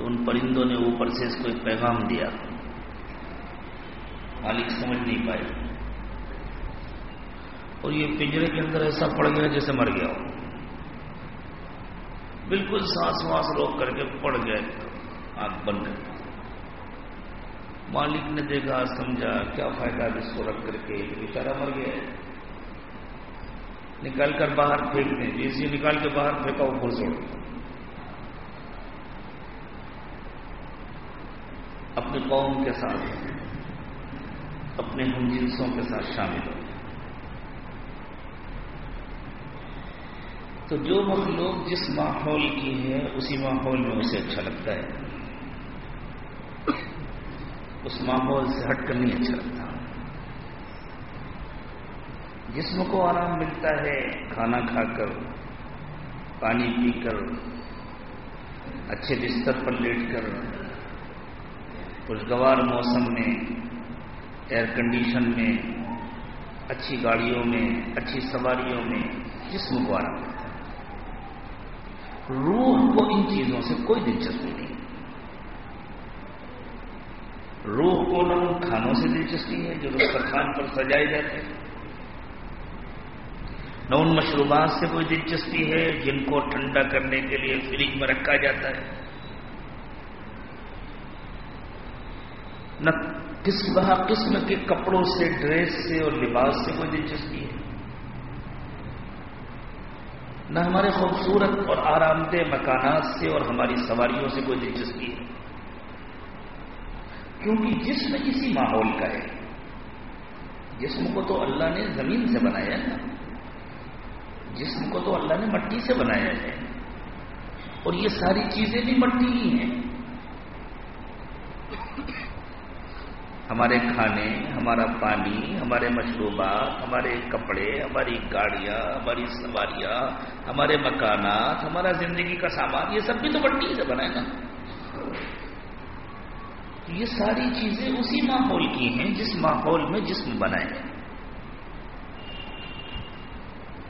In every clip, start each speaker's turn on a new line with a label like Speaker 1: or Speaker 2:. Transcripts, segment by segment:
Speaker 1: تو ان پرندوں نے اوپر سے اس کو ایک پیغام دیا۔ مالک سمجھ نہیں پائے۔ اور یہ پنجرے کے اندر ایسا پڑ گیا جیسے مر گیا ہو۔ بالکل سانس واس روک کر کے پڑ گئے آنکھ بند۔ کر مالک نے دیکھا، سمجھا، کیا فائدہ اس کو رکھ کر کے؟ بیچارہ مر گیا نکال کر باہر پھینک دیں۔ جیسے نکال کے باہر پھینکا وہ پھر اپنی قوم کے ساتھ، اپنے ہم جنسوں کے ساتھ شامل ہو۔ تو جو مخلوق جس ماحول کی ہے، اسی ماحول میں اسے اچھا لگتا ہے۔ اس ماحول سے ہٹ کر نہیں اچھا لگتا۔ جسم کو آرام ملتا ہے، کھانا کھا کر، پانی پی کر، اچھے بستر پر لیٹ کر خوشگوار موسم میں ایئر کنڈیشن میں، اچھی گاڑیوں میں، اچھی سواریوں میں جسم کو آرام ملتا ہے۔ روح کو ان چیزوں سے کوئی دلچسپی نہیں۔ روح کو نہ ان کھانوں سے دلچسپی ہے جو دسترخوان پر سجائے جاتے ہیں۔ نہ ان مشروبات سے کوئی دلچسپی ہے جن کو ٹھنڈا کرنے کے لیے فریج میں رکھا جاتا ہے۔ نہ کس بہا قسم کے کپڑوں سے ڈریس سے اور لباس سے کوئی دلچسپی ہے۔ نہ ہمارے خوبصورت اور آرام دہ مکانات سے اور ہماری سواریوں سے کوئی دلچسپی ہے۔ کیونکہ جسم اسی ماحول کا ہے۔ جسم کو تو اللہ نے زمین سے بنایا ہے۔ جسم کو تو اللہ نے مٹی سے بنایا ہے۔ اور یہ ساری چیزیں بھی مٹی ہی ہیں۔ ہمارے کھانے، ہمارا پانی، ہمارے مشروبات، ہمارے کپڑے، ہماری گاڑیاں، ہماری سواریاں، ہمارے مکانات، ہمارا زندگی کا سامان، یہ سب بھی تو مٹی سے بنا ہے نا یہ ساری چیزیں اسی ماحول کی ہیں، جس ماحول میں جسم بنائے ہیں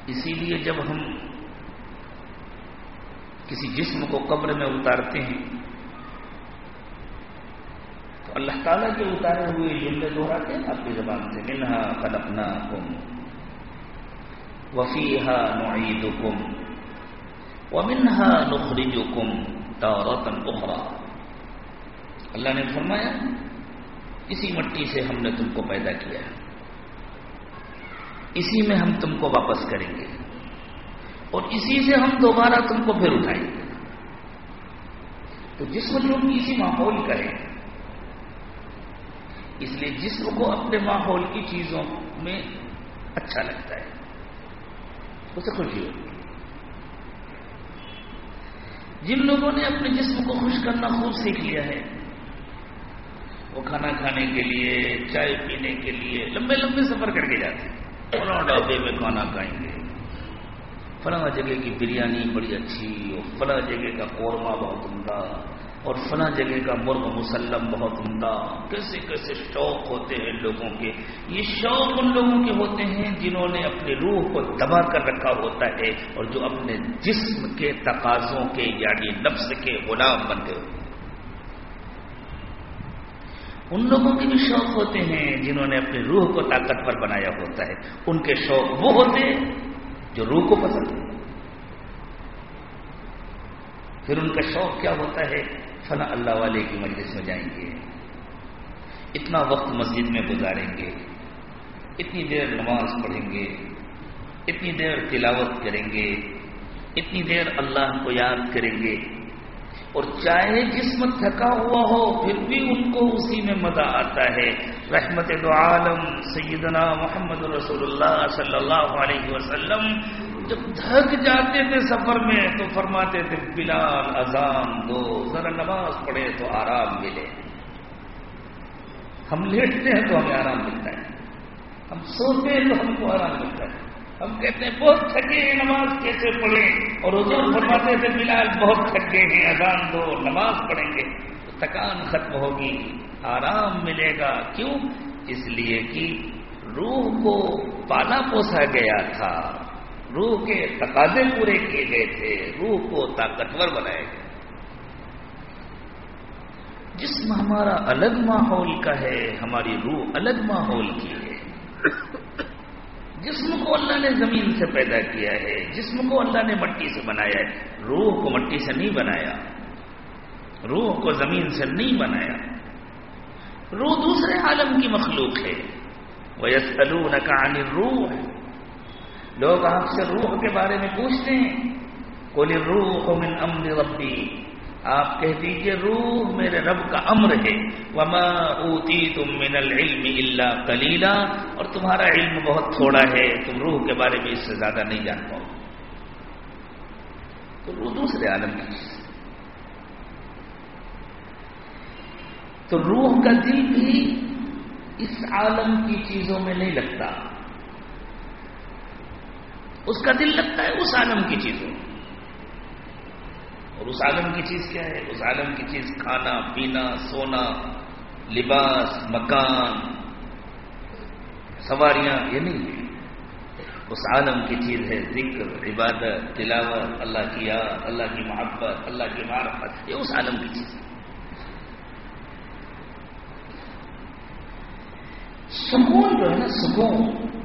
Speaker 1: اسی لیے جب ہم کسی جسم کو قبر میں اتارتے ہیں تو اللہ تعالیٰ کے اتارے ہوئے جملے دوہراتے ہیں، آپ کی زبان سے منہا خلقنا کم وفیحا نعید کم و منہا نخرج کم تورتن اخرا اللہ نے فرمایا، اسی مٹی سے ہم نے تم کو پیدا کیا اسی میں ہم تم کو واپس کریں گے اور اسی سے ہم دوبارہ تم کو پھر اٹھائیں گے۔ تو جسم جو اسی ماحول کا ہے اس لیے جسم کو اپنے ماحول کی چیزوں میں اچھا لگتا ہے۔ اسے خوشی ہوتی ہے۔ جن لوگوں نے اپنے جسم کو خوش کرنا خوب سیکھ لیا ہے، وہ کھانا کھانے کے لیے، چائے پینے کے لیے لمبے لمبے سفر کر کے جاتے ہیں۔ فلاں ڈھابے میں کھانا کھائیں گے۔ فلاں جگہ کی بریانی بڑی اچھی اور فلاں جگہ کا قورمہ بہت عمدہ۔ اور فلاں جگہ کا مرغ مسلم بہت عمدہ، کیسے کیسے شوق ہوتے ہیں لوگوں کے۔ یہ شوق ان لوگوں کے ہوتے ہیں جنہوں نے اپنے روح کو دبا کر رکھا ہوتا ہے اور جو اپنے جسم کے تقاضوں کے یعنی نفس کے غلام بن گئے۔ ہوتے ہیں ان لوگوں کے بھی شوق ہوتے ہیں جنہوں نے اپنی روح کو طاقتور بنایا ہوتا ہے۔ ان کے شوق وہ ہوتے ہیں جو روح کو پسند ہے پھر ان کا شوق کیا ہوتا ہے؟ فلاں اللہ والے کی مجلس میں جائیں گے۔ اتنا وقت مسجد میں گزاریں گے۔ اتنی دیر نماز پڑھیں گے۔ اتنی دیر تلاوت کریں گے۔ اتنی دیر اللہ کو یاد کریں گے۔ اور چاہے جسم تھکا ہوا ہو، پھر بھی ان کو اسی میں مزہ آتا ہے۔ رحمت دو عالم سیدنا محمد رسول اللہ صلی اللہ علیہ وسلم جب تھک جاتے تھے سفر میں تو فرماتے تھے، بلال اذان دو، ذرا نماز پڑھے تو آرام ملے۔ ہم لیٹتے ہیں تو ہمیں آرام ملتا ہے۔ ہم سوتے ہیں تو ہم کو آرام ملتا ہے۔ ہم کہتے ہیں، بہت تھکے ہیں، نماز کیسے پڑھیں؟ اور حضور فرماتے تھے، بلال بہت تھکے ہیں، اذان دو، نماز پڑھیں گے۔ تو تھکان ختم ہوگی، آرام ملے گا۔ کیوں؟ اس لیے کہ روح کو پالا پوسا گیا تھا۔ روح کے تقاضے پورے کیے گئے تھے، روح کو طاقتور بنایا گیا جسم ہمارا الگ ماحول کا ہے، ہماری روح الگ ماحول کی ہے۔ جسم کو اللہ نے زمین سے پیدا کیا ہے، جسم کو اللہ نے مٹی سے بنایا ہے۔ روح کو مٹی سے نہیں بنایا، روح کو زمین سے نہیں بنایا۔ روح دوسرے عالم کی مخلوق ہے۔ وہ یس نکان روح لوگ آپ سے روح کے بارے میں پوچھتے ہیں۔ کوئی روح من امر ربی آپ کہہ دیجیے، روح میرے رب کا امر ہے۔ وما اوتی تم من العلم اللہ کلیلا اور تمہارا علم بہت تھوڑا ہے، تم روح کے بارے میں اس سے زیادہ نہیں جان پاؤ۔ تو روح دوسرے عالم کی چیز۔ تو روح کا دل بھی اس عالم کی چیزوں میں نہیں لگتا۔ اس کا دل لگتا ہے اس عالم کی چیزوں اور اس عالم کی چیز کیا ہے؟ اس عالم کی چیز کھانا، پینا، سونا، لباس، مکان، سواریاں، یہ نہیں ہے۔ اس عالم کی چیز ہے ذکر، عبادت، تلاوت، اللہ کی یاد، اللہ کی محبت، اللہ کی معرفت۔ یہ اس عالم کی چیز ہے۔ سکون جو ہے نا، سکون۔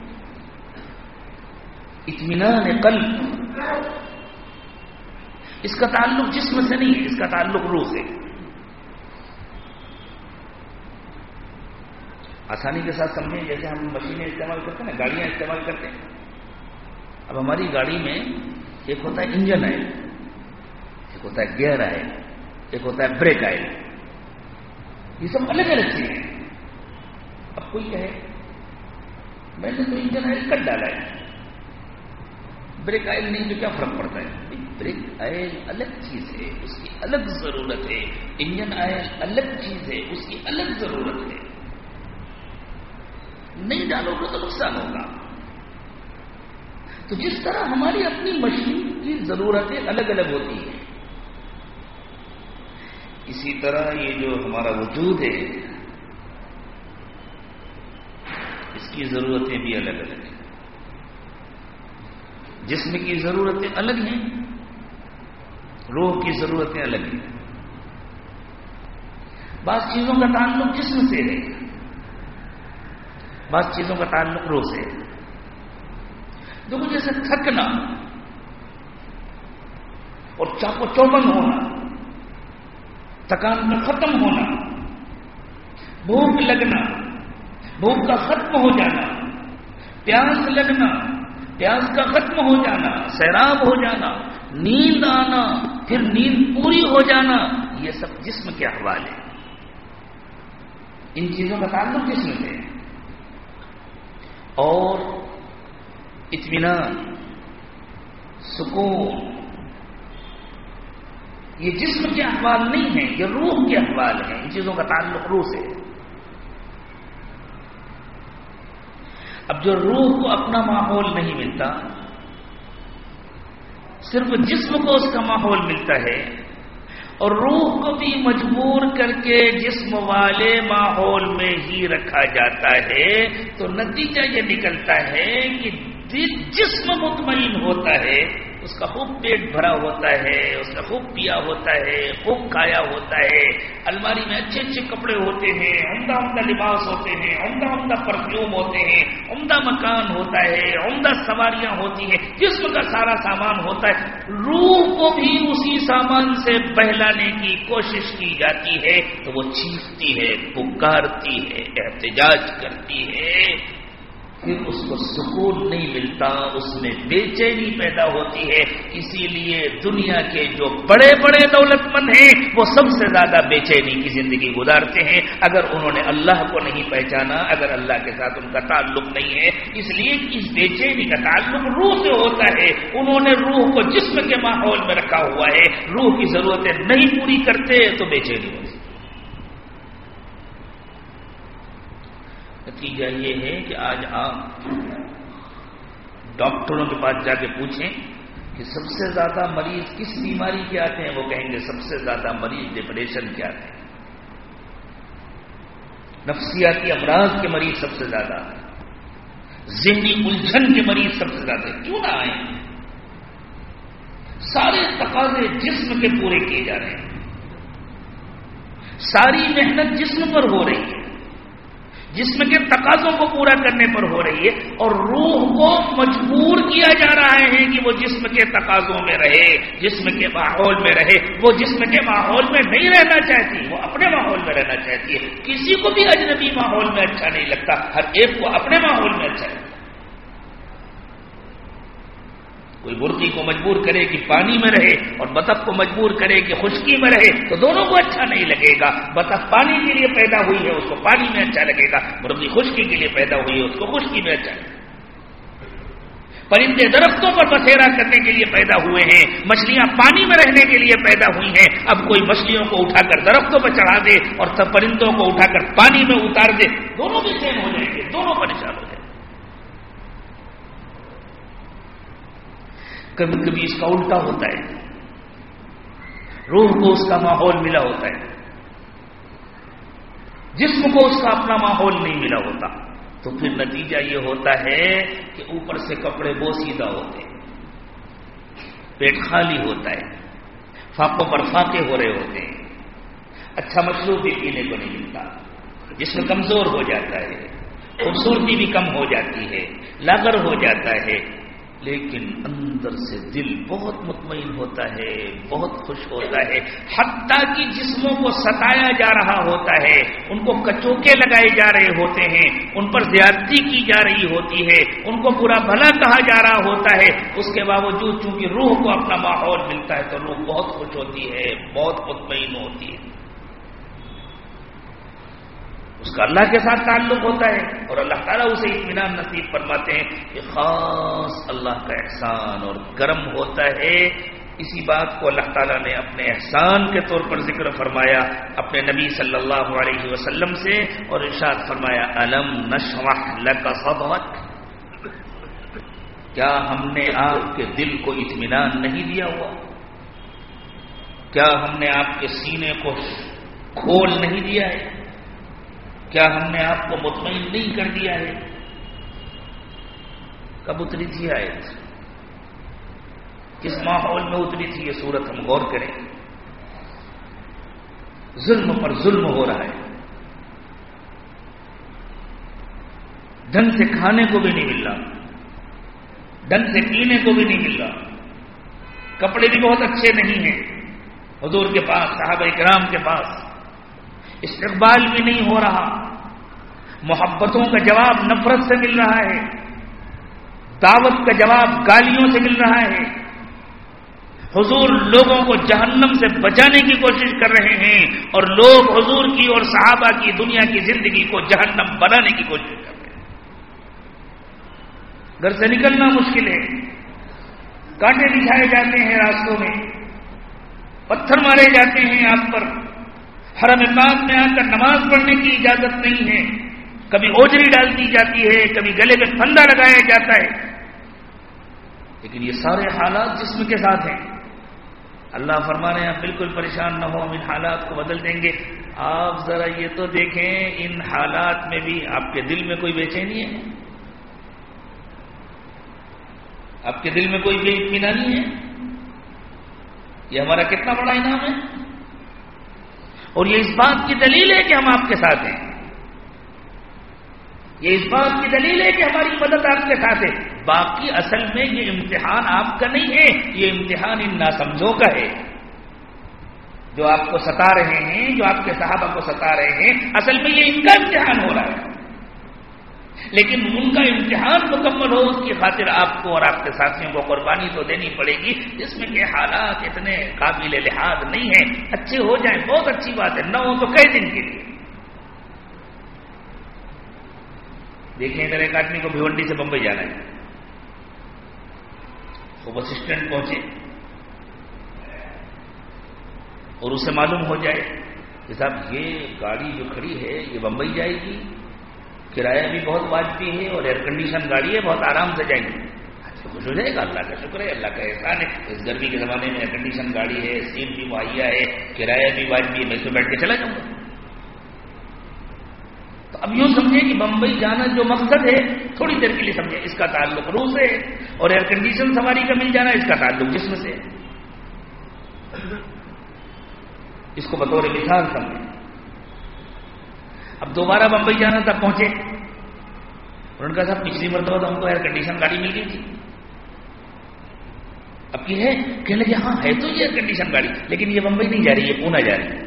Speaker 1: اطمینان قلب. اس کا تعلق جسم سے نہیں ہے، اس کا تعلق روح سے آسانی کے ساتھ سمجھیں، جیسے ہم مشینیں استعمال کرتے ہیں نا، گاڑیاں استعمال کرتے ہیں۔ اب ہماری گاڑی میں ایک ہوتا ہے انجن آئل، ایک ہوتا ہے گیئر آئل، ایک ہوتا ہے بریک آئل۔ یہ سب الگ الگ چیزیں اب کوئی کہے، میں نے تو انجن آئل کٹ ڈالا ہے۔ بریک آئل نہیں، تو کیا فرق پڑتا ہے؟ بریک آئل الگ چیز ہے، اس کی الگ ضرورت ہے۔ انجن آئل الگ چیز ہے، اس کی الگ ضرورت ہے۔ نہیں ڈالو گے تو نقصان ہوگا۔ تو جس طرح ہماری اپنی مشین کی ضرورتیں الگ الگ ہوتی ہیں، اسی طرح یہ جو ہمارا وجود ہے، اس کی ضرورتیں بھی الگ الگ ہیں۔ جسم کی ضرورتیں الگ ہیں، روح کی ضرورتیں الگ ہیں۔ بعض چیزوں کا تعلق جسم سے ہے، بعض چیزوں کا تعلق روح سے ہے۔ دیکھو جیسے تھکنا اور چاپو چوبن ہونا، تھکان کا ختم ہونا، بھوک لگنا، بھوک کا ختم ہو جانا، پیاس لگنا پیاس کا ختم ہو جانا، سیراب ہو جانا، نیند آنا، پھر نیند پوری ہو جانا، یہ سب جسم کے احوال ہیں۔ ان چیزوں کا تعلق جسم سے اور اطمینان، سکون، یہ جسم کے احوال نہیں ہیں، یہ روح کے احوال ہیں، ان چیزوں کا تعلق روح سے ہے۔ اب جو روح کو اپنا ماحول نہیں ملتا، صرف جسم کو اس کا ماحول ملتا ہے، اور روح کو بھی مجبور کر کے جسم والے ماحول میں ہی رکھا جاتا ہے، تو نتیجہ یہ نکلتا ہے کہ جسم مطمئن ہوتا ہے اس کا خوب پیٹ بھرا ہوتا ہے، اس کا خوب پیا ہوتا ہے، خوب کھایا ہوتا ہے۔ الماری میں اچھے اچھے کپڑے ہوتے ہیں، عمدہ عمدہ لباس ہوتے ہیں، عمدہ عمدہ پرفیوم ہوتے ہیں، عمدہ مکان ہوتا ہے، عمدہ سواریاں ہوتی ہیں۔ جسم کا سارا سامان ہوتا ہے، روح کو بھی اسی سامان سے بہلانے کی کوشش کی جاتی ہے۔ تو وہ چیختی ہے، پکارتی ہے، احتجاج کرتی ہے۔ پھر اس کو سکون نہیں ملتا، اس میں بے چینی پیدا ہوتی ہے۔ اسی لیے دنیا کے جو بڑے بڑے دولت مند ہیں، وہ سب سے زیادہ بے چینی کی زندگی گزارتے ہیں۔ اگر انہوں نے اللہ کو نہیں پہچانا، اگر اللہ کے ساتھ ان کا تعلق نہیں ہے، اس لیے اس بے چینی کا تعلق روح سے ہوتا ہے۔ انہوں نے روح کو جسم کے ماحول میں رکھا ہوا ہے۔ روح کی ضرورتیں نہیں پوری کرتے، تو بے چینی ہوتی نتیجہ یہ ہے کہ آج آپ ڈاکٹروں کے پاس جا کے پوچھیں کہ سب سے زیادہ مریض کس بیماری کے آتے ہیں؟ وہ کہیں گے سب سے زیادہ مریض ڈپریشن کے آتے ہیں۔ نفسیاتی امراض کے مریض سب سے زیادہ ذہنی الجھن کے مریض سب سے زیادہ کیوں نہ آئے سارے تقاضے جسم کے پورے کیے جا رہے ہیں۔ ساری محنت جسم پر ہو رہی ہے۔ جسم کے تقاضوں کو پورا کرنے پر ہو رہی ہے اور روح کو مجبور کیا جا رہا ہے کہ وہ جسم کے تقاضوں میں رہے، جسم کے ماحول میں رہے۔ وہ جسم کے ماحول میں نہیں رہنا چاہتی، وہ اپنے ماحول میں رہنا چاہتی ہے۔ کسی کو بھی اجنبی ماحول میں اچھا نہیں لگتا، ہر ایک کو اپنے ماحول میں اچھا لگتا کوئی مرغی کو مجبور کرے کہ پانی میں رہے اور بطخ کو مجبور کرے کہ خشکی میں رہے، تو دونوں کو اچھا نہیں لگے گا۔ بطخ پانی کے لیے پیدا ہوئی ہے، اس کو پانی میں اچھا لگے گا۔ مرغی خشکی کے لیے پیدا ہوئی ہے، اس کو خشکی میں اچھا لگے گا۔ پرندے درختوں پر بسیرا کرنے کے لیے پیدا ہوئے ہیں، مچھلیاں پانی میں رہنے کے لیے پیدا ہوئی ہیں۔ اب کوئی مچھلیوں کو اٹھا کر درختوں پر چڑھا دے اور سب پرندوں کو اٹھا کر پانی میں اتار دے، دونوں بھی سیم ہو جائیں گے، دونوں پریشان ہو جائیں گے کبھی کبھی اس کا الٹا ہوتا ہے۔ روح کو اس کا ماحول ملا ہوتا ہے۔ جسم کو اس کا اپنا ماحول نہیں ملا ہوتا۔ تو پھر نتیجہ یہ ہوتا ہے کہ اوپر سے کپڑے بو سیدھا ہوتے ہیں۔ پیٹ خالی ہوتا ہے۔ فاقوں پر فاقے ہو رہے ہوتے ہیں۔ اچھا مشروب بھی پینے کو نہیں ملتا۔ جسم کمزور ہو جاتا ہے۔ خوبصورتی بھی کم ہو جاتی ہے۔ لاگر ہو جاتا ہے۔ لیکن اندر سے دل بہت مطمئن ہوتا ہے، بہت خوش ہوتا ہے۔ حتیٰ کہ جسموں کو ستایا جا رہا ہوتا ہے، ان کو کچوکے لگائے جا رہے ہوتے ہیں، ان پر زیادتی کی جا رہی ہوتی ہے، ان کو برا بھلا کہا جا رہا ہوتا ہے۔ اس کے باوجود چونکہ روح کو اپنا ماحول ملتا ہے تو روح بہت خوش ہوتی ہے، بہت مطمئن ہوتی ہے۔ اس کا اللہ کے ساتھ تعلق ہوتا ہے اور اللہ تعالیٰ اسے اطمینان نصیب فرماتے ہیں کہ خاص اللہ کا احسان اور کرم ہوتا ہے۔ اسی بات کو اللہ تعالیٰ نے اپنے احسان کے طور پر ذکر فرمایا، اپنے نبی صلی اللہ علیہ وسلم سے اور ارشاد فرمایا علم نشوح لک صدرک؟ کیا ہم نے آپ کے دل کو اطمینان نہیں دیا ہوا؟ کیا ہم نے آپ کے سینے کو کھول نہیں دیا ہے؟ کیا ہم نے آپ کو مطمئن نہیں کر دیا ہے؟ کب اتری تھی آیت؟ کس ماحول میں اتری تھی یہ صورت ہم غور کریں۔ ظلم پر ظلم ہو رہا ہے۔ ڈھنگ سے کھانے کو بھی نہیں مل رہا ڈھنگ سے پینے کو بھی نہیں مل رہا کپڑے بھی بہت اچھے نہیں ہیں۔ حضور کے پاس، صحابہ کرام کے پاس۔ استقبال بھی نہیں ہو رہا۔ محبتوں کا جواب نفرت سے مل رہا ہے۔ دعوت کا جواب گالیوں سے مل رہا ہے۔ حضور لوگوں کو جہنم سے بچانے کی کوشش کر رہے ہیں اور لوگ حضور کی اور صحابہ کی دنیا کی زندگی کو جہنم بنانے کی کوشش کر رہے ہیں۔ گھر سے نکلنا مشکل ہے۔ کانٹے دکھائے جاتے ہیں راستوں میں۔ پتھر مارے جاتے ہیں آپ پر۔ حرم پاک میں آ کر نماز پڑھنے کی اجازت نہیں ہے۔ کبھی اوجری ڈال دی جاتی ہے، کبھی گلے میں پھندا لگایا جاتا ہے۔ لیکن یہ سارے حالات جسم کے ساتھ ہیں۔ اللہ فرما رہے ہیں بالکل پریشان نہ ہو، ہم ان حالات کو بدل دیں گے۔ آپ ذرا یہ تو دیکھیں، ان حالات میں بھی آپ کے دل میں کوئی بے چینی ہے؟ آپ کے دل میں کوئی بے اطمینانی ہے؟ یہ ہمارا کتنا بڑا انعام ہے؟ اور یہ اس بات کی دلیل ہے کہ ہم آپ کے ساتھ ہیں۔ یہ اس بات کی دلیل ہے کہ ہماری مدد آپ کے ساتھ ہے۔ باقی اصل میں یہ امتحان آپ کا نہیں ہے، یہ امتحان ان ناسمجھوں کا ہے۔ جو آپ کو ستا رہے ہیں، جو آپ کے صحابہ کو ستا رہے ہیں، اصل میں یہ ان کا امتحان ہو رہا ہے۔ لیکن ان کا امتحان مکمل ہو، اس کی خاطر آپ کو اور آپ کے ساتھیوں کو قربانی تو دینی پڑے گی، جس میں کہ حالات اتنے قابل لحاظ نہیں ہیں۔ اچھے ہو جائیں، بہت اچھی بات ہے، نہ ہو تو کئی دن کے لیے۔ دیکھیں ادھر ایک آدمی کو بھیونڈی سے بمبئی جانا ہے۔ وہ بس اسٹینڈ پہنچے۔ اور اسے معلوم ہو جائے کہ صاحب، یہ گاڑی جو کھڑی ہے، یہ بمبئی جائے گی؟ کرایہ بھی بہت واجبی ہے اور ایئر کنڈیشن گاڑی ہے، بہت آرام سے جائیں گے۔ خوش ہو جائے گا۔ اللہ کا شکر ہے، اللہ کا احسان ہے۔ اس گرمی کے زمانے میں ایئر کنڈیشن گاڑی ہے سیٹ بھی مہیا ہے، کرایہ بھی واجبی ہے، میں تو بیٹھ کے چلا جاؤں گا۔ تو اب یوں سمجھے کہ بمبئی جانا جو مقصد ہے، تھوڑی دیر کے لیے سمجھے اس کا تعلق روح سے ہے۔ اور ایئر کنڈیشن سواری کا مل جانا، اس کا تعلق جسم سے ہے۔ اس کو بطور مثال سمجھیں۔ اب دوبارہ بمبئی جانا تھا پہنچے۔ انہوں نے کہا صاحب، پچھلی مرتبہ تو ہم کو ایئر کنڈیشن گاڑی مل گئی تھی۔ اب یہ ہے، کہنے لگے ہاں ہے تو یہ ایئر کنڈیشن گاڑی، لیکن یہ بمبئی نہیں جا رہی ہے پونا جا رہی۔ ہے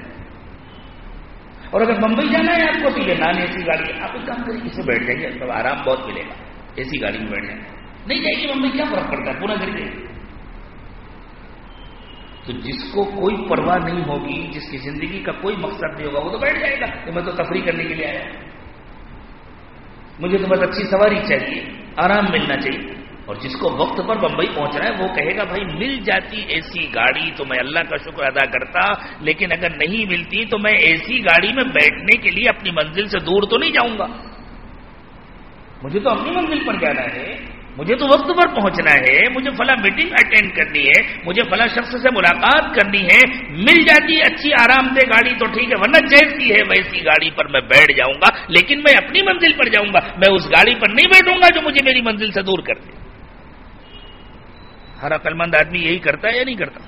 Speaker 1: اور اگر بمبئی جانا ہے، آپ کو تو یہ نان اے سی گاڑی ہے آپ ایک کام کریں، اسے بیٹھ جائیے تو آرام بہت ملے گا۔ اے سی گاڑی میں بیٹھ جائیں نہیں جائے گی، بمبئی کیا فرق پڑتا ہے؟ پونا گر جائے تو جس کو کوئی پرواہ نہیں ہوگی، جس کی زندگی کا کوئی مقصد نہیں ہوگا، وہ تو بیٹھ جائے گا کہ میں تو تفریح کرنے کے لیے آیا مجھے تو بس اچھی سواری چاہیے، آرام ملنا چاہیے۔ اور جس کو وقت پر بمبئی پہنچنا ہے، وہ کہے گا، بھائی، مل جاتی ایسی گاڑی تو میں اللہ کا شکر ادا کرتا، لیکن اگر نہیں ملتی تو میں ایسی گاڑی میں بیٹھنے کے لیے اپنی منزل سے دور تو نہیں جاؤں گا۔ مجھے تو اپنی منزل پر جانا ہے۔ مجھے تو وقت پر پہنچنا ہے، مجھے فلاں میٹنگ اٹینڈ کرنی ہے، مجھے فلاں شخص سے ملاقات کرنی ہے۔ مل جاتی، اچھی آرام دہ گاڑی تو ٹھیک ہے، ورنہ جیسی ہے ویسی گاڑی پر میں بیٹھ جاؤں گا لیکن میں اپنی منزل پر جاؤں گا میں اس گاڑی پر نہیں بیٹھوں گا جو مجھے میری منزل سے دور کر دے۔ ہر عقل مند آدمی یہی کرتا ہے یا نہیں کرتا؟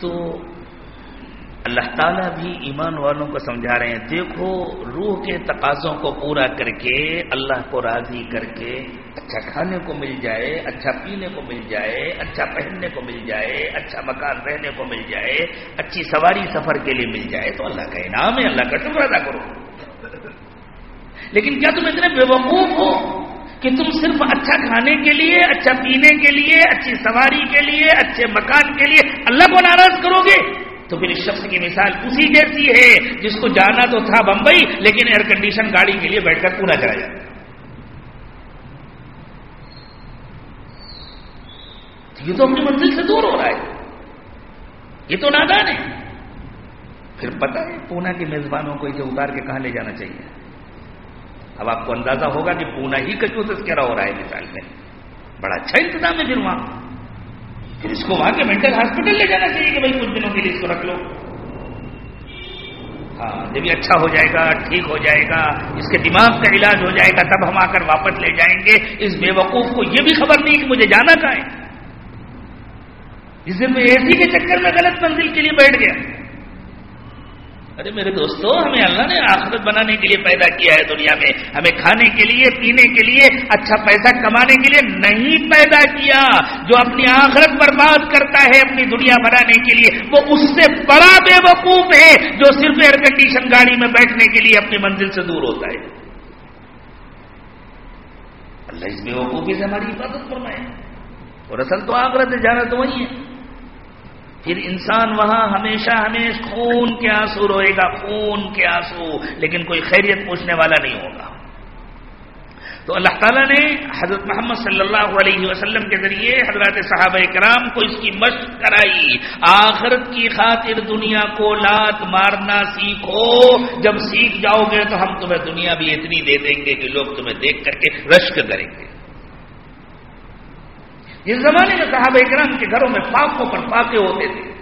Speaker 1: تو اللہ تعالیٰ بھی ایمان والوں کو سمجھا رہے ہیں۔ دیکھو، روح کے تقاضوں کو پورا کر کے، اللہ کو راضی کر کے اچھا کھانے کو مل جائے اچھا پینے کو مل جائے اچھا پہننے کو مل جائے اچھا مکان رہنے کو مل جائے، اچھی سواری سفر کے لیے مل جائے، تو اللہ کا انعام ہے، اللہ کا شکر ادا کرو۔ لیکن کیا تم اتنے بے وقوف ہو کہ تم صرف اچھا کھانے کے لیے اچھا پینے کے لیے، اچھی سواری کے لیے، اچھے مکان کے لیے اللہ کو ناراض کرو گے؟ تو پھر اس شخص کی مثال اسی جیسی ہے جس کو جانا تو تھا بمبئی، لیکن ایئر کنڈیشن گاڑی کے لیے بیٹھ کر پورا جائے یہ تو اپنی منزل سے دور ہو رہا ہے۔ یہ تو نادان ہے۔ پھر پتہ ہے پونا کے میزبانوں کو اسے اتار کے کہاں لے جانا چاہیے۔ اب آپ کو اندازہ ہوگا کہ پونا ہی کچھ تذکرہ ہو رہا ہے مثال میں۔ بڑا اچھا انتظام ہے پھر وہاں۔ پھر اس کو وہاں کے مینٹل ہاسپٹل لے جانا چاہیے کہ بھائی کچھ دنوں کے لیے اس کو رکھ لو۔ ہاں جب یہ اچھا ہو جائے گا، ٹھیک ہو جائے گا، اس کے دماغ کا علاج ہو جائے گا، تب ہم آ کر واپس لے جائیں گے۔ اس بے وقوف کو یہ بھی خبر نہیں کہ مجھے جانا کہاں ہے۔ جس دن میں اے سی کے چکر میں غلط منزل کے لیے بیٹھ گیا۔ ارے میرے دوستو، ہمیں اللہ نے آخرت بنانے کے لیے پیدا کیا ہے دنیا میں۔ ہمیں کھانے کے لیے، پینے کے لیے اچھا پیسہ کمانے کے لیے نہیں پیدا کیا۔ جو اپنی آخرت برباد کرتا ہے اپنی دنیا بنانے کے لیے، وہ اس سے بڑا بے وقوف ہے جو صرف ایئر کنڈیشن گاڑی میں بیٹھنے کے لیے اپنی منزل سے دور ہوتا ہے۔ اللہ اس بے وقوفی سے ہماری حفاظت فرمائے۔ اور اصل تو آخرت جانا تو وہی ہے۔ پھر انسان وہاں ہمیشہ ہمیشہ خون کے آنسو روئے گا، خون کے آنسو، لیکن کوئی خیریت پوچھنے والا نہیں ہوگا۔ تو اللہ تعالیٰ نے حضرت محمد صلی اللہ علیہ وسلم کے ذریعے حضرت صحابہ کرام کو اس کی مشق کرائی۔ آخرت کی خاطر دنیا کو لات مارنا سیکھو۔ جب سیکھ جاؤ گے تو ہم تمہیں دنیا بھی اتنی دے دیں گے کہ لوگ تمہیں دیکھ کر کے رشک کریں گے۔ جس زمانے میں صحابہ اکرام کے گھروں میں پاکوں پر پاکے ہوتے تھے۔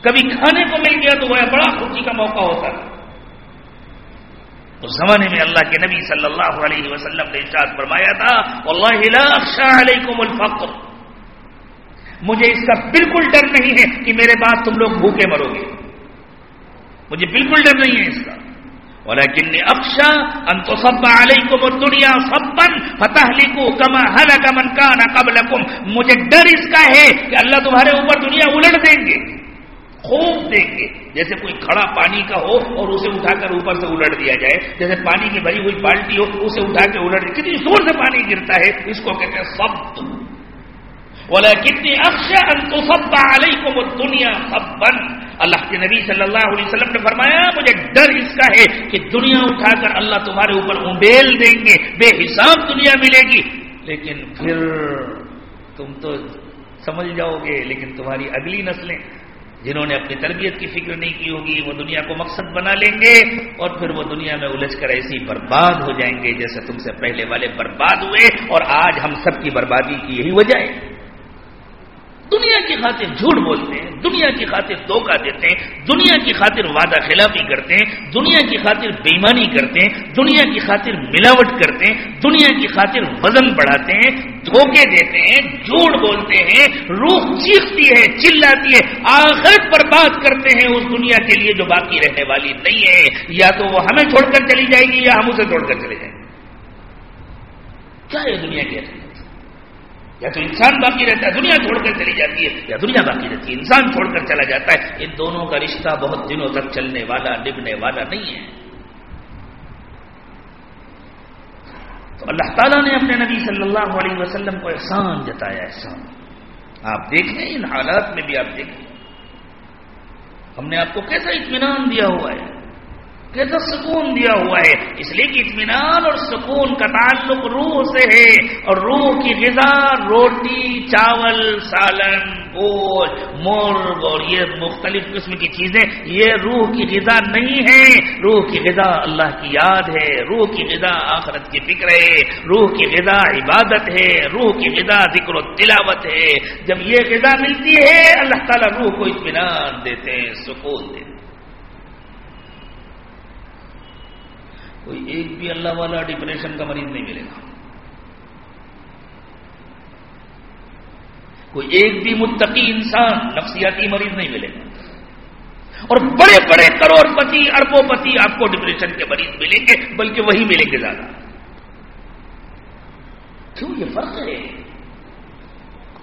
Speaker 1: کبھی کھانے کو مل گیا تو وہ بڑا خوشی کا موقع ہوتا تھا۔ اس زمانے میں اللہ کے نبی صلی اللہ علیہ وسلم نے ارشاد فرمایا تھا اللہ علیکم الفقر۔ مجھے اس کا بالکل ڈر نہیں ہے کہ میرے بعد تم لوگ بھوکے مرو گے۔ مجھے بالکل ڈر نہیں ہے اس کا۔ ولكن اخشى ان تصب عليكم الدنيا صبا فتهلكوا كما هلك من كان قبلكم. مجھے ڈر اس کا ہے کہ اللہ تمہارے اوپر دنیا الٹ دیں گے، خوب دیں گے۔ جیسے کوئی کھڑا پانی کا ہو اور اسے اٹھا کر اوپر سے الٹ دیا جائے، جیسے پانی کی بھری ہوئی بالٹی ہو، اسے اٹھا کے الٹ کتنی زور سے پانی گرتا ہے، اس کو کہتے ہیں سب بولا کتنی اکثر انتوسب علیکم الدنیا سبن اللہ کے نبی صلی اللہ علیہ وسلم نے فرمایا، مجھے ڈر اس کا ہے کہ دنیا اٹھا کر اللہ تمہارے اوپر انڈیل دیں گے، بے حساب دنیا ملے گی۔ لیکن پھر تم تو سمجھ جاؤ گے، لیکن تمہاری اگلی نسلیں، جنہوں نے اپنی تربیت کی فکر نہیں کی ہوگی، وہ دنیا کو مقصد بنا لیں گے اور پھر وہ دنیا میں الجھ کر ایسی برباد ہو جائیں گے جیسے تم سے پہلے والے برباد ہوئے، اور آج ہم سب کی بربادی کی یہی وجہ ہے۔ دنیا کی خاطر جھوٹ بولتے ہیں، دنیا کی خاطر دھوکہ دیتے ہیں، دنیا کی خاطر وعدہ خلافی کرتے ہیں، دنیا کی خاطر بےمانی کرتے ہیں، دنیا کی خاطر ملاوٹ کرتے ہیں، دنیا کی خاطر وزن بڑھاتے ہیں، دھوکے دیتے ہیں، جھوٹ بولتے ہیں، روح چیختی ہے، چلاتی ہے آخر پر بات کرتے ہیں اس دنیا کے لیے جو باقی رہنے والی نہیں ہے۔ یا تو وہ ہمیں چھوڑ کر چلی جائے گی یا ہم اسے چھوڑ کر چلے جائیں گے۔ کیا ہے دنیا کی یا تو انسان باقی رہتا ہے، دنیا چھوڑ کر چلی جاتی ہے، یا دنیا باقی رہتی ہے، انسان چھوڑ کر چلا جاتا ہے۔ ان دونوں کا رشتہ بہت دنوں تک چلنے والا نبھنے والا نہیں ہے۔ تو اللہ تعالیٰ نے اپنے نبی صلی اللہ علیہ وسلم کو احسان جتایا، احسان۔ آپ دیکھیں، ان حالات میں بھی آپ دیکھیں۔ ہم نے آپ کو کیسا اطمینان دیا ہوا ہے؟ کیسا سکون دیا ہوا ہے۔ اس لیے کہ اطمینان اور سکون کا تعلق روح سے ہے۔ اور روح کی غذا روٹی، چاول، سالن، گوشت، مرغ اور یہ مختلف قسم کی چیزیں، یہ روح کی غذا نہیں ہے۔ روح کی غذا اللہ کی یاد ہے۔ روح کی غذا آخرت کی فکر ہے۔ روح کی غذا عبادت ہے۔ روح کی غذا ذکر و تلاوت ہے۔ جب یہ غذا ملتی ہے، اللہ تعالیٰ روح کو اطمینان دیتے ہیں، سکون دیتے ہیں۔ کوئی ایک بھی اللہ والا ڈپریشن کا مریض نہیں ملے گا۔ کوئی ایک بھی متقی انسان نفسیاتی مریض نہیں ملے گا۔ اور بڑے بڑے کروڑ پتی اربوں پتی آپ کو ڈپریشن کے مریض ملیں گے، بلکہ وہی ملیں گے زیادہ۔ کیوں یہ فرق ہے؟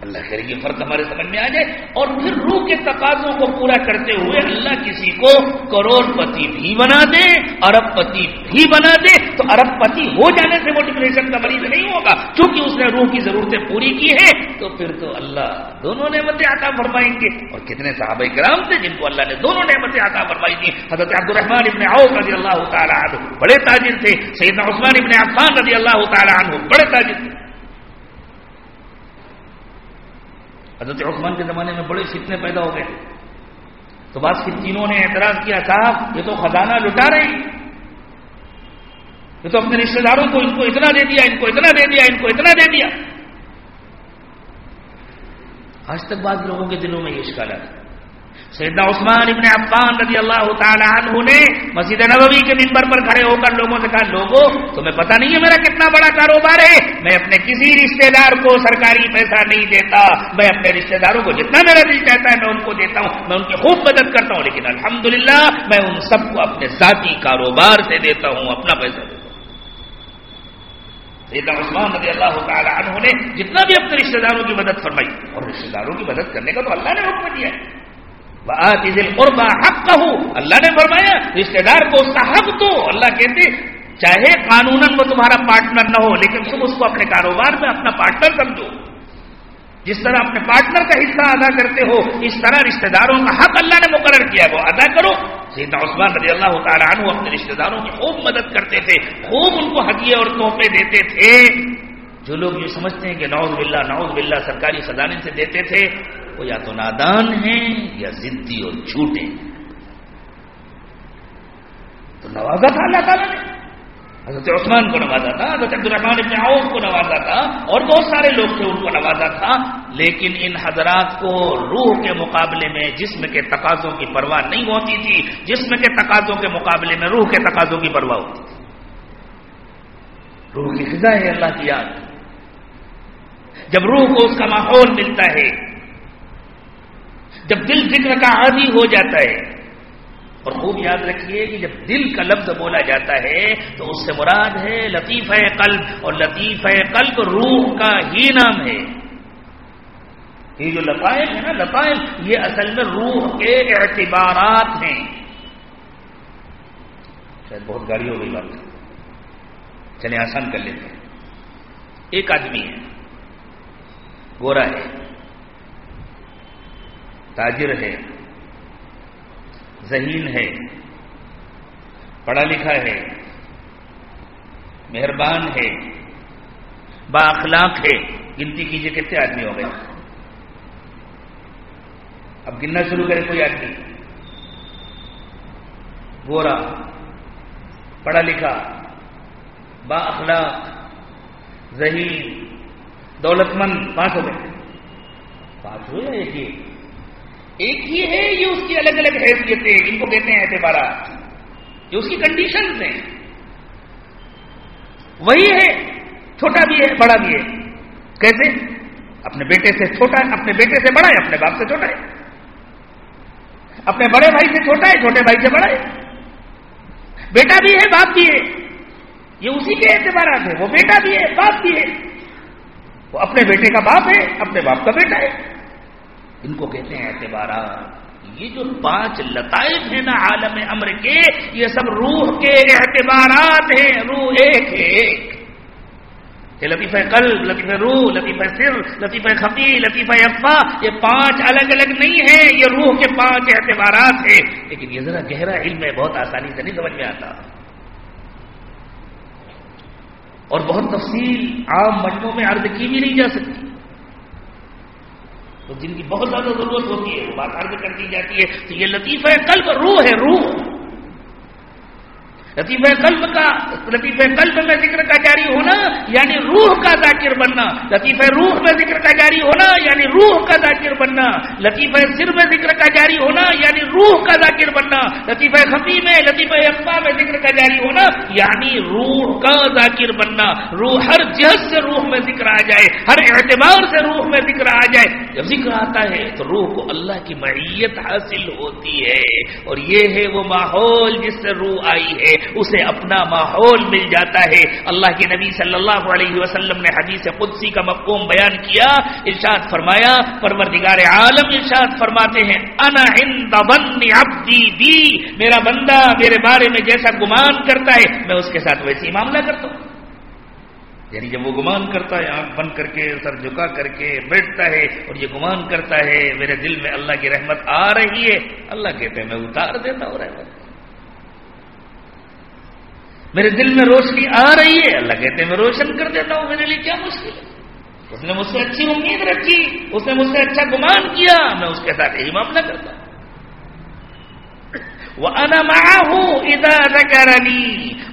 Speaker 1: اللہ کرے یہ فرق ہمارے سمجھ میں آ جائے۔ اور پھر روح کے تقاضوں کو پورا کرتے ہوئے اللہ کسی کو کروڑ پتی بھی بنا دے، ارب پتی بھی بنا دے۔ تو ارب پتی ہو جانے سے وہ ڈپریشن کا مریض نہیں ہوگا۔ کیونکہ اس نے روح کی ضرورتیں پوری کی ہے تو پھر تو اللہ دونوں نعمتیں عطا فرمائیں گے۔ اور کتنے صحابہ کرام تھے جن کو اللہ نے دونوں نعمتیں عطا فرمائی تھی حضرت عبد الرحمان ابن عوف رضی اللہ تعالیٰ عنہ بڑے تاجر تھے۔ سیدنا عثمان ابن عفان رضی اللہ تعالیٰ عنہ بڑے تاجر تھے۔ حضرت عثمان کے زمانے میں بڑے فتنے پیدا ہو گئے۔ تو بعض پھر تینوں نے اعتراض کیا صاحب یہ تو خزانہ لٹا رہے ہیں۔ یہ تو اپنے رشتے داروں کو ان کو اتنا دے دیا، ان کو اتنا دے دیا، ان کو اتنا دے دیا۔ آج تک بعض لوگوں کے دلوں میں یہ شکایت ہے۔ سیدنا عثمان ابن عفان رضی اللہ تعالیٰ عنہ نے مسجد نبوی کے ممبر پر کھڑے ہو کر لوگوں سے کہا لوگوں تمہیں پتہ نہیں ہے میرا کتنا بڑا کاروبار ہے؟ میں اپنے کسی رشتہ دار کو سرکاری پیسہ نہیں دیتا، میں اپنے رشتہ داروں کو جتنا میرا دل چاہتا ہے میں ان کو دیتا ہوں، میں ان کی خوب مدد کرتا ہوں، لیکن الحمدللہ میں ان سب کو اپنے ذاتی کاروبار سے دیتا ہوں، اپنا پیسہ دیتا ہوں۔ سیدنا عثمان رضی اللہ تعالیٰ عنہ نے جتنا بھی اپنے رشتہ داروں کی مدد فرمائی، اور رشتہ داروں کی مدد کرنے کا تو اللہ نے حکم دیا ہے۔ قربا حق کہ اللہ نے فرمایا رشتے دار کو اس کا حق تو۔ اللہ کہتے، چاہے قانون وہ تمہارا پارٹنر نہ ہو، لیکن تم اس کو اپنے کاروبار میں اپنا پارٹنر سمجھو جس طرح اپنے پارٹنر کا حصہ ادا کرتے ہو، اس طرح رشتے داروں کا حق اللہ نے مقرر کیا۔ وہ ادا کرو۔ سیدنا عثمان رضی اللہ تعالیٰ عنہ اپنے رشتے داروں کی خوب مدد کرتے تھے، خوب ان کو ہدیے اور تحفے دیتے تھے۔ جو لوگ یہ سمجھتے ہیں کہ نوز بلّہ نوز بلّہ سرکاری خزانے سے دیتے تھے وہ یا تو نادان ہیں یا زدی اور جھوٹے تو نوازا تھا اللہ تعالیٰ نے۔ حضرت عثمان کو نوازا تھا، حضرت عبد الرحمان ابن عوف کو نوازا تھا، اور بہت سارے لوگ تھے ان کو نوازا تھا۔ لیکن ان حضرات کو روح کے مقابلے میں جسم کے تقاضوں کی پرواہ نہیں ہوتی تھی۔ جسم کے تقاضوں کے مقابلے میں روح کے تقاضوں کی پرواہ ہوتی تھی۔ روح کی خزا ہے اللہ کی یاد۔ جب روح کو اس کا ماحول ملتا ہے جب دل ذکر کا عادی ہو جاتا ہے، اور خوب یاد رکھیے کہ جب دل کا لفظ بولا جاتا ہے، تو اس سے مراد ہے لطیف قلب، اور لطیف قلب روح کا ہی نام ہے۔ یہ جو لطائف ہے نا، لطائف، یہ اصل میں روح کے اعتبارات ہیں۔ شاید بہت گاڑی ہو گئی بات۔ چلے آسان کر لیتے ہیں۔ ایک آدمی ہے، گورا ہے۔ تاجر ہے، ذہین ہے، پڑھا لکھا ہے، مہربان ہے، با اخلاق ہے۔ گنتی کیجیے کتنے آدمی ہو گئے۔ اب گننا شروع کرے کوئی آدمی۔ گورا پڑھا لکھا، با اخلاق، ذہین دولت مند پانچ ہو گئے۔ پانچ ہو یا ایک ہی؟ ایک ہی ہے، یہ اس کی الگ الگ حیثیتیں ان کو کہتے ہیں اعتبارات۔ یہ اس کی کنڈیشنز ہیں۔ وہی ہے، چھوٹا بھی ہے، بڑا بھی ہے۔ کیسے؟ اپنے بیٹے سے چھوٹا ہے، اپنے بیٹے سے بڑا ہے، اپنے باپ سے چھوٹا ہے۔ اپنے بڑے بھائی سے چھوٹا ہے، چھوٹے بھائی سے بڑا ہے۔ بیٹا بھی ہے، باپ بھی ہے۔ یہ اسی کے اعتبارات ہے وہ بیٹا بھی ہے، باپ بھی ہے۔ وہ اپنے بیٹے کا باپ ہے، اپنے باپ کا بیٹا ہے۔ ان کو کہتے ہیں اعتبارات یہ جو پانچ لطائف ہیں نا عالم امر کے، یہ سب روح کے اعتبارات ہیں، روح ایک ایک۔ لطیفہ قلب لطیفہ روح لطیفہ سر لطیفہ خفی لطیفہ افا یہ پانچ الگ الگ نہیں ہیں، یہ روح کے پانچ اعتبارات ہیں۔ لیکن یہ ذرا گہرا علم ہے، بہت آسانی سے نہیں سمجھ میں آتا۔ اور بہت تفصیل عام مجموعوں میں عرض کی بھی نہیں جا سکتی۔ تو جن کی بہت زیادہ ضرورت ہوتی ہے، وہ بات عرض کر دی جاتی ہے۔ تو یہ لطیفہ ہے، قلب، روح ہے، روح۔ لطیفہ قلب کا لطیفہ قلب میں ذکر کا جاری ہونا یعنی روح کا ذاکر بننا۔ لطیفہ روح میں ذکر کا جاری ہونا یعنی روح کا ذاکر بننا۔ لطیفہ سر میں ذکر کا جاری ہونا یعنی روح کا ذاکر بننا۔ لطیفہ خفی میں، لطیفہ اقبا میں ذکر کا جاری ہونا یعنی روح کا ذاکر بننا۔ روح ہر جہد سے روح میں ذکر آ جائے، ہر اعتبار سے روح میں ذکر آ جائے۔ جب ذکر آتا ہے تو روح کو اللہ کی معیت حاصل ہوتی ہے۔ اور یہ ہے وہ ماحول جس سے روح آئی ہے۔ اسے اپنا ماحول مل جاتا ہے۔ اللہ کے نبی صلی اللہ علیہ وسلم نے حدیث قدسی کا مقوم بیان کیا۔ ارشاد فرمایا، پروردگار عالم ارشاد فرماتے ہیں، انا عند عبدی بی، میرا بندہ میرے بارے میں جیسا گمان کرتا ہے، میں اس کے ساتھ ویسے ہی معاملہ کرتا ہوں۔ یعنی جب وہ گمان کرتا ہے، آنکھ بند کر کے، سر جھکا کر کے بیٹھتا ہے اور یہ گمان کرتا ہے، میرے دل میں اللہ کی رحمت آ رہی ہے۔ اللہ کہتے ہیں، میں اتار دیتا ہوں رحمت۔ میرے دل میں روشنی آ رہی ہے۔ اللہ کہتے ہیں، میں روشن کر دیتا ہوں، میرے لیے کیا مشکل ہے؟ اس نے مجھ سے اچھی امید رکھی، اس نے مجھ سے اچھا گمان کیا، میں اس کے ساتھ یہی معاملہ کرتا ہوں۔ وہ انما ہوں ادا ادھر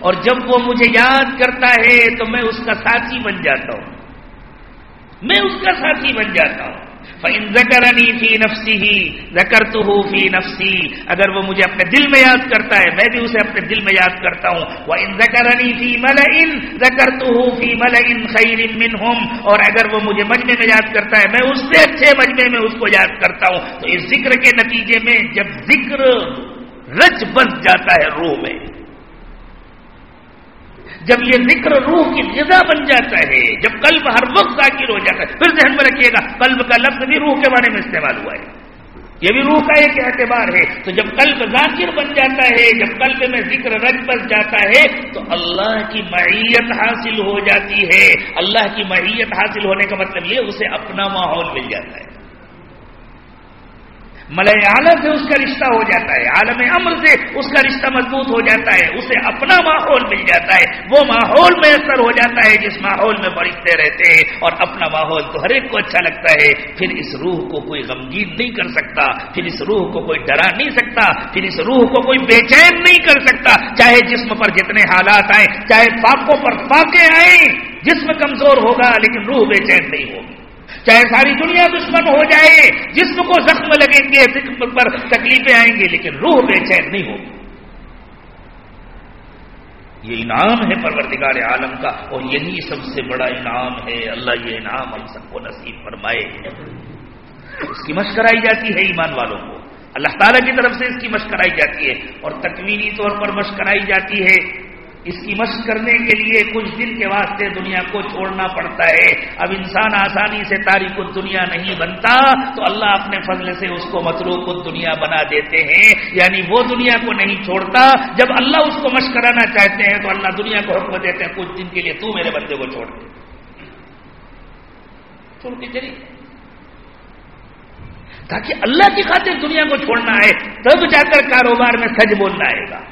Speaker 1: اور جب وہ مجھے یاد کرتا ہے تو میں اس کا ساتھی بن جاتا ہوں۔ میں اس کا ساتھی بن جاتا ہوں۔ زکرنی فی نفسی ہی زکر تو ہو فی نفسی اگر وہ مجھے اپنے دل میں یاد کرتا ہے، میں بھی اسے اپنے دل میں یاد کرتا ہوں۔ وہ ان زکرنی فی مل ان زکر تو فی مل ان خیر من اور اگر وہ مجھے مجمے میں یاد کرتا ہے، میں اس سے اچھے مجمے میں اس کو یاد کرتا ہوں۔ تو اس ذکر کے نتیجے میں جب ذکر رچ بس جاتا ہے روح میں۔ جب یہ ذکر روح کی غذا بن جاتا ہے، جب قلب ہر وقت ذاکر ہو جاتا ہے، پھر ذہن میں رکھیے گا، قلب کا لفظ بھی روح کے بارے میں استعمال ہوا ہے۔ یہ بھی روح کا ایک اعتبار ہے۔ تو جب قلب ذاکر بن جاتا ہے، جب قلب میں ذکر رج بس جاتا ہے، تو اللہ کی معیت حاصل ہو جاتی ہے۔ اللہ کی معیت حاصل ہونے کا مطلب یہ اسے اپنا ماحول مل جاتا ہے۔ ملئے عالم سے اس کا رشتہ ہو جاتا ہے، عالم امر سے اس کا رشتہ مضبوط ہو جاتا ہے، اسے اپنا ماحول مل جاتا ہے۔ وہ ماحول میسر ہو جاتا ہے جس ماحول میں بڑھتے رہتے ہیں اور اپنا ماحول تو ہر ایک کو اچھا لگتا ہے۔ پھر اس روح کو کوئی غمگین نہیں کر سکتا، پھر اس روح کو کوئی ڈرا نہیں سکتا، پھر اس روح کو کوئی بے چین نہیں کر سکتا۔ چاہے جسم پر جتنے حالات آئیں، چاہے پاکوں پر پاکے آئیں، جسم کمزور ہوگا لیکن روح بے چین نہیں ہوگی۔ چاہے ساری دنیا دشمن ہو جائے، جسم کو زخم لگیں گے ذکر پر تکلیفیں آئیں گی، لیکن روح بے چین نہیں ہوگی۔ یہ انعام ہے پروردگار عالم کا، اور یہی سب سے بڑا انعام ہے۔ اللہ یہ انعام ہم سب کو نصیب فرمائے۔ اس کی مشق کرائی جاتی ہے ایمان والوں کو۔ اللہ تعالیٰ کی طرف سے اس کی مشق کرائی جاتی ہے، اور تکوینی طور پر مشق کرائی جاتی ہے۔ اس کی مشق کرنے کے لیے کچھ دن کے واسطے دنیا کو چھوڑنا پڑتا ہے۔ اب انسان آسانی سے تاریخ دنیا نہیں بنتا، تو اللہ اپنے فضل سے اس کو مطلوب دنیا بنا دیتے ہیں۔ یعنی وہ دنیا کو نہیں چھوڑتا، جب اللہ اس کو مشق کرانا چاہتے ہیں، تو اللہ دنیا کو حکم دیتے ہیں، کچھ دن کے لیے تو میرے بندے کو چھوڑ دے۔ چھوڑ کے چلیے تاکہ اللہ کی خاطر دنیا کو چھوڑنا ہے تب جا کر کاروبار میں سج بولنا آئے گا۔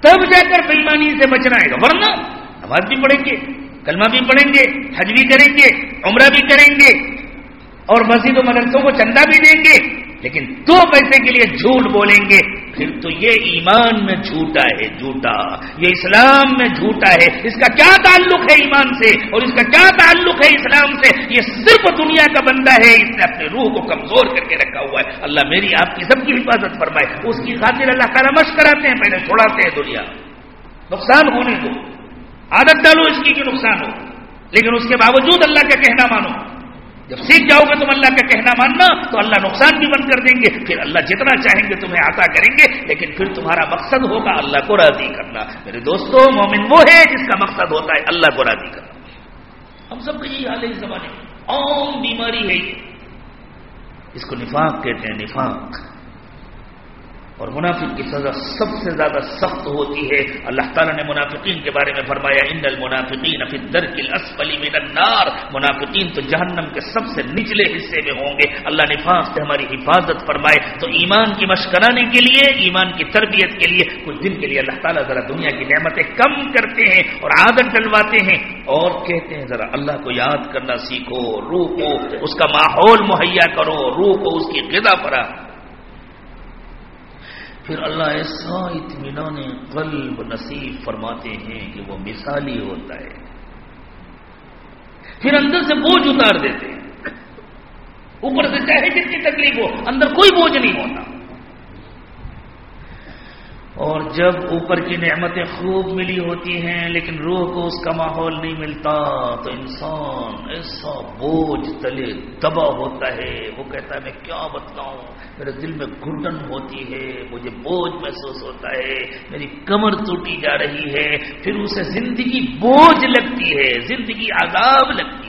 Speaker 1: تب جا کر بےمانی سے بچنا ہے۔ گا ورنہ نماز بھی پڑھیں گے، کلمہ بھی پڑھیں گے، حج بھی کریں گے، عمرہ بھی کریں گے، اور مسجد و مدرسوں کو چندہ بھی دیں گے، لیکن دو پیسے کے لیے جھوٹ بولیں گے۔ پھر تو یہ ایمان میں جھوٹا ہے، جھوٹا۔ یہ اسلام میں جھوٹا ہے۔ اس کا کیا تعلق ہے ایمان سے؟ اور اس کا کیا تعلق ہے اسلام سے؟ یہ صرف دنیا کا بندہ ہے، اس نے اپنے روح کو کمزور کر کے رکھا ہوا ہے۔ اللہ میری، آپ کی سب کی حفاظت فرمائے۔ اس کی خاطر اللہ تعالیٰ مشق کراتے ہیں، پہلے چھوڑاتے ہیں دنیا۔ نقصان ہونے دو۔ عادت ڈالو اس کی کہ نقصان ہو۔ لیکن اس کے باوجود اللہ کا کہنا مانو۔ جب سیکھ جاؤ گے تم اللہ کا کہنا ماننا، تو اللہ نقصان بھی بند کر دیں گے۔ پھر اللہ جتنا چاہیں گے تمہیں عطا کریں گے۔ لیکن پھر تمہارا مقصد ہوگا اللہ کو راضی کرنا۔ میرے دوستوں مومن وہ ہے جس کا مقصد ہوتا ہے اللہ کو راضی کرنا۔ ہم سب کا یہی حال ہے اس زمانے میں۔ عام بیماری ہے اس کو نفاق کہتے ہیں نفاق۔ اور منافق کی سزا سب سے زیادہ سخت ہوتی ہے۔ اللہ تعالیٰ نے منافقین کے بارے میں فرمایا، ان المنافقین فی الدرک الاسفل من النار منافقین تو جہنم کے سب سے نچلے حصے میں ہوں گے۔ اللہ نفاق سے ہماری حفاظت فرمائے۔ تو ایمان کی مشکرانے کے لیے، ایمان کی تربیت کے لیے، کچھ دن کے لیے اللہ تعالیٰ ذرا دنیا کی نعمتیں کم کرتے ہیں اور عادت ڈلواتے ہیں۔ اور کہتے ہیں، ذرا اللہ کو یاد کرنا سیکھو روح کو اس کا ماحول مہیا کرو روح کو اس کی غذا فرا پھر اللہ ایسا اطمینان قلب نصیب فرماتے ہیں کہ وہ مثالی ہوتا ہے۔ پھر اندر سے بوجھ اتار دیتے ہیں۔ اوپر سے چاہے جتنی تکلیف ہو، اندر کوئی بوجھ نہیں ہوتا۔ اور جب اوپر کی نعمتیں خوب ملی ہوتی ہیں، لیکن روح کو اس کا ماحول نہیں ملتا، تو انسان ایسا بوجھ تلے دبا ہوتا ہے۔ وہ کہتا ہے، میں کیا بتلاؤں؟ میرے دل میں گردن ہوتی ہے، مجھے بوجھ محسوس ہوتا ہے، میری کمر ٹوٹی جا رہی ہے۔ پھر اسے زندگی بوجھ لگتی ہے، زندگی عذاب لگتی ہے۔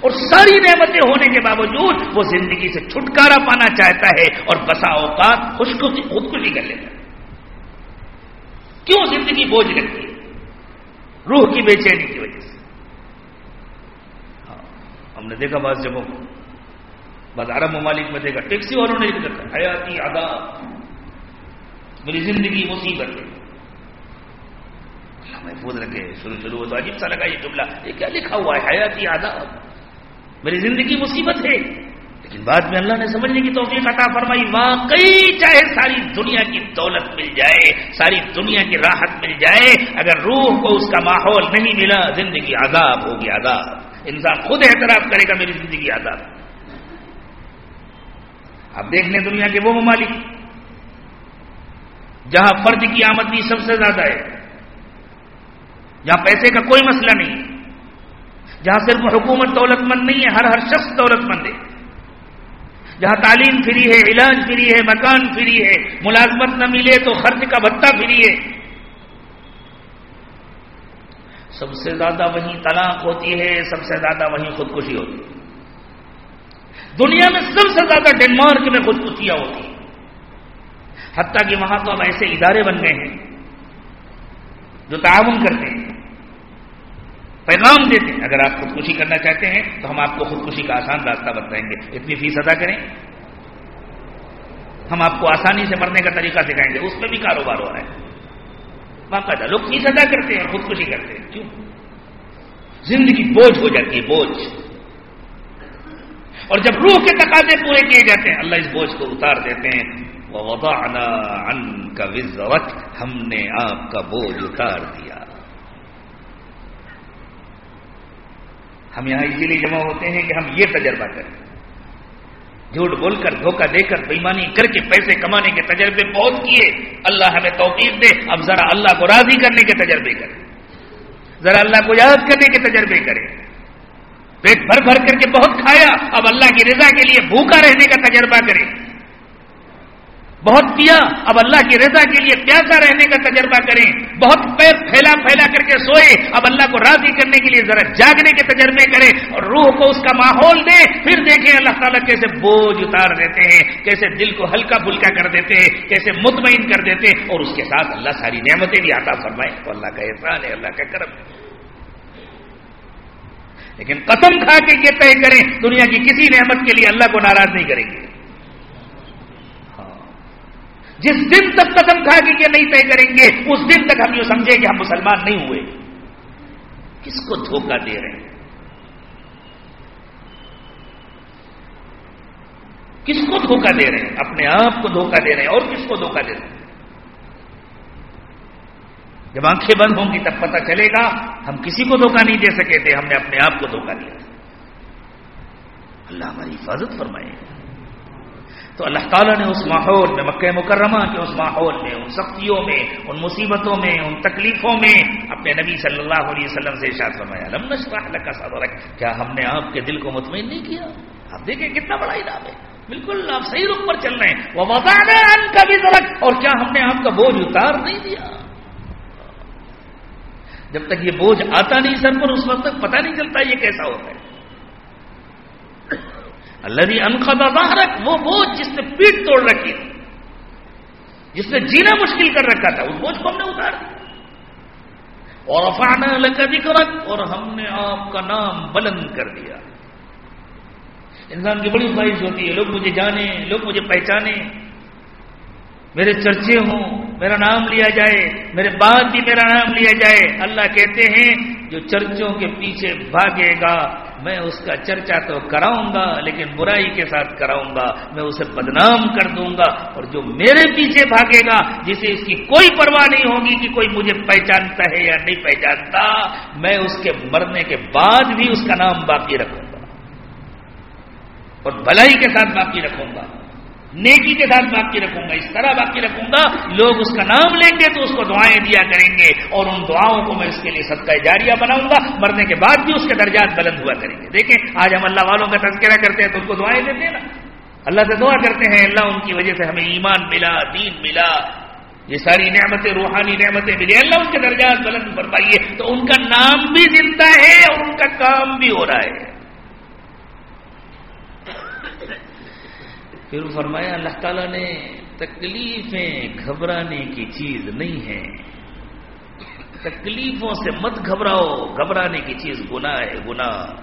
Speaker 1: اور ساری نعمتیں ہونے کے باوجود وہ زندگی سے چھٹکارا پانا چاہتا ہے اور بسا اوقات خوش خودکشی کر لیتا ہے۔ کیوں زندگی بوجھ لگتی ہے؟ روح کی بے چینی کی وجہ سے۔ ہاں، ہم نے دیکھا بعض جگہوں کو۔ بس عرب ممالک میں دیکھا، ٹیکسی والوں نے لکھ رکھا حیاتی آداب میری زندگی مصیبت ہے۔ محفوظ رکھے، شروع شروع ہو تو عجیب سا لگا یہ جملہ۔ یہ کیا لکھا ہوا ہے؟ حیاتی آداب میری زندگی مصیبت ہے۔ لیکن بعد میں اللہ نے سمجھنے کی توفیق عطا فرمائی، واقعی چاہے ساری دنیا کی دولت مل جائے، ساری دنیا کی راحت مل جائے، اگر روح کو اس کا ماحول نہیں ملا، زندگی عذاب ہوگی، عذاب۔ انسان خود اعتراف کرے گا، میری زندگی عذاب۔ اب دیکھ لیں دنیا کے وہ ممالک جہاں فرد کی آمدنی سب سے زیادہ ہے، جہاں پیسے کا کوئی مسئلہ نہیں۔ جہاں صرف حکومت دولت مند نہیں ہے، ہر ہر شخص دولت مند ہے۔ جہاں تعلیم فری ہے، علاج فری ہے، مکان فری ہے، ملازمت نہ ملے تو خرچ کا بھتہ فری ہے۔ سب سے زیادہ وہیں طلاق ہوتی ہے، سب سے زیادہ وہیں خودکشی ہوتی ہے۔ دنیا میں سب سے زیادہ ڈنمارک میں خودکشیاں ہوتی ہیں۔ حتیٰ کہ وہاں تو اب ایسے ادارے بن گئے ہیں جو تعاون کرتے ہیں۔ پیغام دیتے ہیں۔ اگر آپ خودکشی کرنا چاہتے ہیں، تو ہم آپ کو خودکشی کا آسان راستہ بتائیں گے۔ اتنی فیس ادا کریں۔ ہم آپ کو آسانی سے مرنے کا طریقہ سکھائیں گے۔ اس میں بھی کاروبار ہو رہا ہے۔ باقاعدہ لوگ فیس ادا کرتے ہیں اور خودکشی کرتے ہیں۔ کیوں؟ زندگی بوجھ ہو جاتی ہے، بوجھ۔ اور جب روح کے تقاضے پورے کیے جاتے ہیں، اللہ اس بوجھ کو اتار دیتے ہیں۔ وہ ان کا ہم نے آپ کا بوجھ اتار دیا۔ ہم یہاں اسی لیے جمع ہوتے ہیں کہ ہم یہ تجربہ کریں۔ جھوٹ بول کر، دھوکہ دے کر، بےمانی کر کے پیسے کمانے کے تجربے بہت کیے۔ اللہ ہمیں توفیق دے۔ اب ذرا اللہ کو راضی کرنے کے تجربے کریں۔ ذرا اللہ کو یاد کرنے کے تجربے کریں۔ پیٹ بھر بھر کر کے بہت کھایا۔ اب اللہ کی رضا کے لیے بھوکا رہنے کا تجربہ کریں۔ بہت پیا اب اللہ کی رضا کے لیے پیاسا رہنے کا تجربہ کریں۔ بہت پیر پھیلا پھیلا کر کے سوئے۔ اب اللہ کو راضی کرنے کے لیے ذرا جاگنے کے تجربے کریں اور روح کو اس کا ماحول دیں۔ پھر دیکھیں اللہ تعالیٰ کیسے بوجھ اتار دیتے ہیں، کیسے دل کو ہلکا پھلکا کر دیتے ہیں، کیسے مطمئن کر دیتے ہیں۔ اور اس کے ساتھ اللہ ساری نعمتیں بھی آتا فرمائے۔ تو اللہ کا احسان ہے، اللہ کا کرم۔ ہے لیکن قسم کھا کے یہ طے کریں، دنیا کی کسی نعمت کے لیے اللہ کو ناراض نہیں کریں گے۔ جس دن تک قدم کھا کے نہیں طے کریں گے، اس دن تک ہم یہ سمجھیں کہ ہم مسلمان نہیں ہوئے۔ کس کو دھوکہ دے رہے ہیں؟ کس کو دھوکہ دے رہے ہیں؟ اپنے آپ کو دھوکہ دے رہے ہیں، اور کس کو دھوکہ دے رہے ہیں؟ جب آنکھیں بند ہوں گی تب پتہ چلے گا، ہم کسی کو دھوکہ نہیں دے سکے تھے، ہم نے اپنے آپ کو دھوکہ دیا۔ اللہ ہماری حفاظت فرمائے۔ تو اللہ تعالیٰ نے اس ماحول میں، مکہ مکرمہ کے اس ماحول میں، ان سختیوں میں، ان مصیبتوں میں، ان تکلیفوں میں اپنے نبی صلی اللہ علیہ وسلم سے ارشاد فرمایا، لم نشرح لك صدرك کیا ہم نے آپ کے دل کو مطمئن نہیں کیا؟ آپ دیکھیں کتنا بڑا انعام ہے۔ بالکل آپ صحیح رخ پر چل رہے ہیں۔ وہ وضعنا عنك بذرك اور کیا ہم نے آپ کا بوجھ اتار نہیں دیا؟ جب تک یہ بوجھ آتا نہیں سر پر، اس وقت تک پتہ نہیں چلتا یہ کیسا ہوتا ہے۔ اللہ انخدا ظاہرک وہ بوجھ جس نے پیٹ توڑ رکھی تھی، جس نے جینا مشکل کر رکھا تھا اس بوجھ کو ہم نے اتار دیا اور افان لگا اور ہم نے آپ کا نام بلند کر دیا۔ انسان کی بڑی خواہش ہوتی ہے، لوگ مجھے جانے، لوگ مجھے پہچانے۔ میرے چرچے ہوں، میرا نام لیا جائے، میرے بعد بھی میرا نام لیا جائے۔ اللہ کہتے ہیں، جو چرچوں کے پیچھے بھاگے گا، میں اس کا چرچا تو کراؤں گا، لیکن برائی کے ساتھ کراؤں گا، میں اسے بدنام کر دوں گا۔ اور جو میرے پیچھے بھاگے گا، جسے اس کی کوئی پرواہ نہیں ہوگی کہ کوئی مجھے پہچانتا ہے یا نہیں پہچانتا، میں اس کے مرنے کے بعد بھی اس کا نام باقی رکھوں گا۔ اور بھلائی کے ساتھ باقی رکھوں گا۔ نیکی کے ساتھ باقی رکھوں گا، اس طرح باقی رکھوں گا، لوگ اس کا نام لیں گے تو اس کو دعائیں دیا کریں گے اور ان دعاؤں کو میں اس کے لیے صدقہ جاریہ بناؤں گا، مرنے کے بعد بھی اس کے درجات بلند ہوا کریں گے۔ دیکھیں، آج ہم اللہ والوں کا تذکرہ کرتے ہیں تو ان کو دعائیں دیتے ہیں نا اللہ سے دعا کرتے ہیں، اللہ ان کی وجہ سے ہمیں ایمان ملا، دین ملا۔ یہ ساری نعمتیں، روحانی نعمتیں ملی۔ اللہ ان کے درجات بلند فرمائیے تو ان کا نام بھی زندہ ہے اور ان کا کام بھی ہو رہا ہے۔ پھر فرمایا، اللہ تعالیٰ نے تکلیفیں گھبرانے کی چیز نہیں ہے۔ تکلیفوں سے مت گھبراؤ، گھبرانے کی چیز گناہ ہے، گناہ۔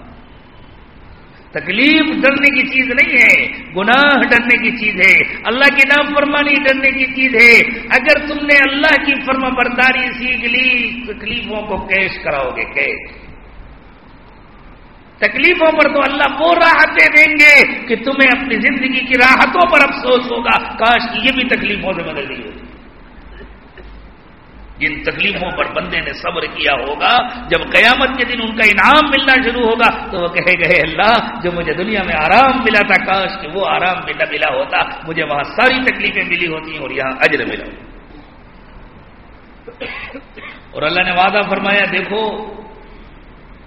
Speaker 1: تکلیف ڈرنے کی چیز نہیں ہے، گناہ ڈرنے کی چیز ہے۔ اللہ کی نام فرمانی ڈرنے کی چیز ہے۔ اگر تم نے اللہ کی فرما برداری سیکھ لی، تکلیفوں کو کیش کراؤ گے، کیش۔ تکلیفوں پر تو اللہ وہ راحتیں دیں گے کہ تمہیں اپنی زندگی کی راحتوں پر افسوس ہوگا۔ کاش کی یہ بھی تکلیفوں سے بدل دی ہوگی جن تکلیفوں پر بندے نے صبر کیا ہوگا، جب قیامت کے دن ان کا انعام ملنا شروع ہوگا، تو وہ کہے گئے، اللہ، جو مجھے دنیا میں آرام ملا تھا، کاش کہ وہ آرام بھی نہ ملا ہوتا، مجھے وہاں ساری تکلیفیں ملی ہوتی ہیں اور یہاں اجر ملا۔ اور اللہ نے وعدہ فرمایا، دیکھو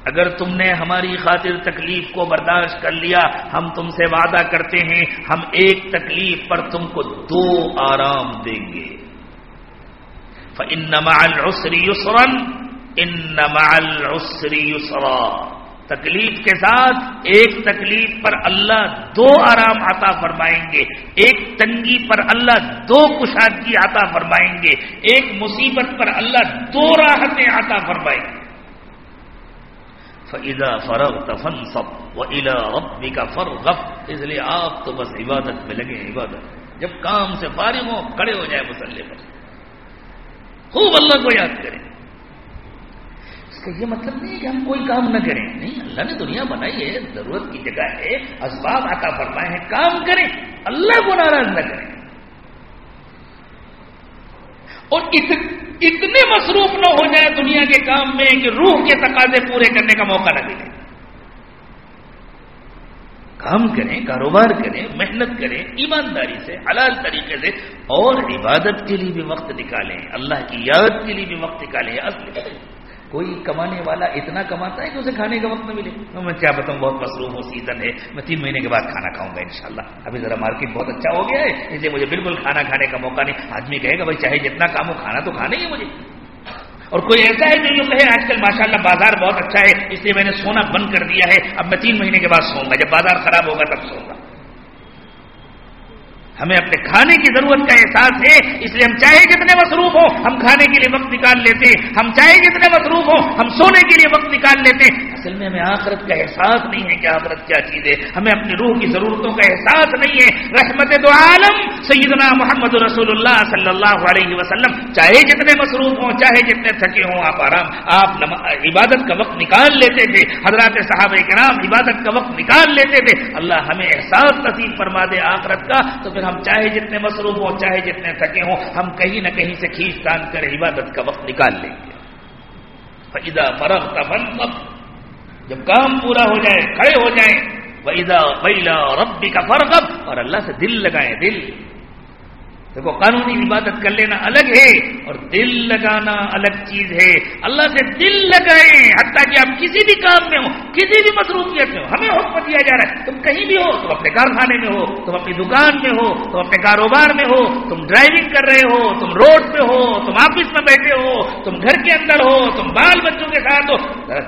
Speaker 1: اگر تم نے ہماری خاطر تکلیف کو برداشت کر لیا، ہم تم سے وعدہ کرتے ہیں، ہم ایک تکلیف پر تم کو دو آرام دیں گے۔ ان نمال یسرن ان نمال یسرا تکلیف کے ساتھ ایک تکلیف پر اللہ دو آرام عطا فرمائیں گے، ایک تنگی پر اللہ دو کشادگی عطا فرمائیں گے، ایک مصیبت پر اللہ دو راحتیں عطا فرمائیں گے۔ فضا فرغ تفن سب وہ الا ربی کا اس لیے آپ تو بس عبادت میں لگے عبادت۔ جب کام سے فارغ ہو کھڑے ہو جائے مسلح پر۔ خوب اللہ کو یاد کریں۔ اس کا یہ مطلب نہیں کہ ہم کوئی کام نہ کریں۔ نہیں، اللہ نے دنیا بنائی ہے، ضرورت کی جگہ ہے، اسباب عطا فرمائے ہیں۔ کام کریں، اللہ کو ناراض نہ کریں۔ اور اتنے اتنے مصروف نہ ہو جائے دنیا کے کام میں کہ روح کے تقاضے پورے کرنے کا موقع نہ ملے کام کریں، کاروبار کریں، محنت کریں، ایمانداری سے، حلال طریقے سے اور عبادت کے لیے بھی وقت نکالیں، اللہ کی یاد کے لیے بھی وقت نکالیں اصل کوئی کمانے والا اتنا کماتا ہے کہ اسے کھانے کا وقت نہ ملے۔ میں کیا بتاؤں، بہت مصروف ہوں، سیزن ہے۔ میں تین مہینے کے بعد کھانا کھاؤں گا انشاءاللہ۔ ابھی ذرا مارکیٹ بہت اچھا ہو گیا ہے، اس لیے مجھے بالکل کھانا کھانے کا موقع نہیں۔ آدمی کہے گا، بھائی چاہے جتنا کام ہو، کھانا تو کھانا ہی ہے مجھے۔ اور کوئی ایسا ہے جو کہے، آج کل ماشاء بازار بہت اچھا ہے، اس لیے میں نے سونا بند کر دیا ہے۔ اب میں تین مہینے کے بعد سوؤں گا، جب بازار خراب ہوگا تب سوؤں گا۔ ہمیں اپنے کھانے کی ضرورت کا احساس ہے، اس لیے ہم چاہے جتنے مصروف ہو ہم کھانے کے لیے وقت نکال لیتے ہیں ہم چاہے جتنے مصروف ہو ہم سونے کے لیے وقت نکال لیتے۔ ہیں اصل میں ہمیں آخرت کا احساس نہیں ہے کہ آخرت کیا چیز ہے۔ ہمیں اپنی روح کی ضرورتوں کا احساس نہیں ہے۔ رحمت دو عالم، سیدنا محمد رسول اللہ صلی اللہ علیہ وسلم۔ چاہے جتنے مصروف ہوں، چاہے جتنے تھکے ہوں، آپ آرام، آپ عبادت کا وقت نکال لیتے تھے۔ حضرات صحابہ کرام عبادت کا وقت نکال لیتے تھے۔ اللہ ہمیں احساس نصیب فرما دے آخرت کا، تو پھر ہم ہم چاہے جتنے مصروف ہوں چاہے جتنے تھکے ہوں، ہم کہیں نہ کہیں سے کھینچ تان کر عبادت کا وقت نکال لیں گے۔ فیدا فرق تب جب کام پورا ہو جائے، کھڑے ہو جائیں ویدا ویلا ربی کا فرق اور اللہ سے دل لگائیں، دل۔ دیکھو، قانونی عبادت کر لینا الگ ہے اور دل لگانا الگ چیز ہے۔ اللہ سے دل لگائیں، حتیٰ کہ آپ کسی بھی کام میں ہو کسی بھی مصروفیت میں ہو ہمیں حکم دیا جا رہا ہے۔ تم کہیں بھی ہو، تم اپنے کارخانے میں ہو، تم اپنی دکان میں ہو، تم اپنے کاروبار میں ہو، تم ڈرائیونگ کر رہے ہو، تم روڈ پہ ہو، تم آفس میں بیٹھے ہو، تم گھر کے اندر ہو، تم بال بچوں کے ساتھ ہو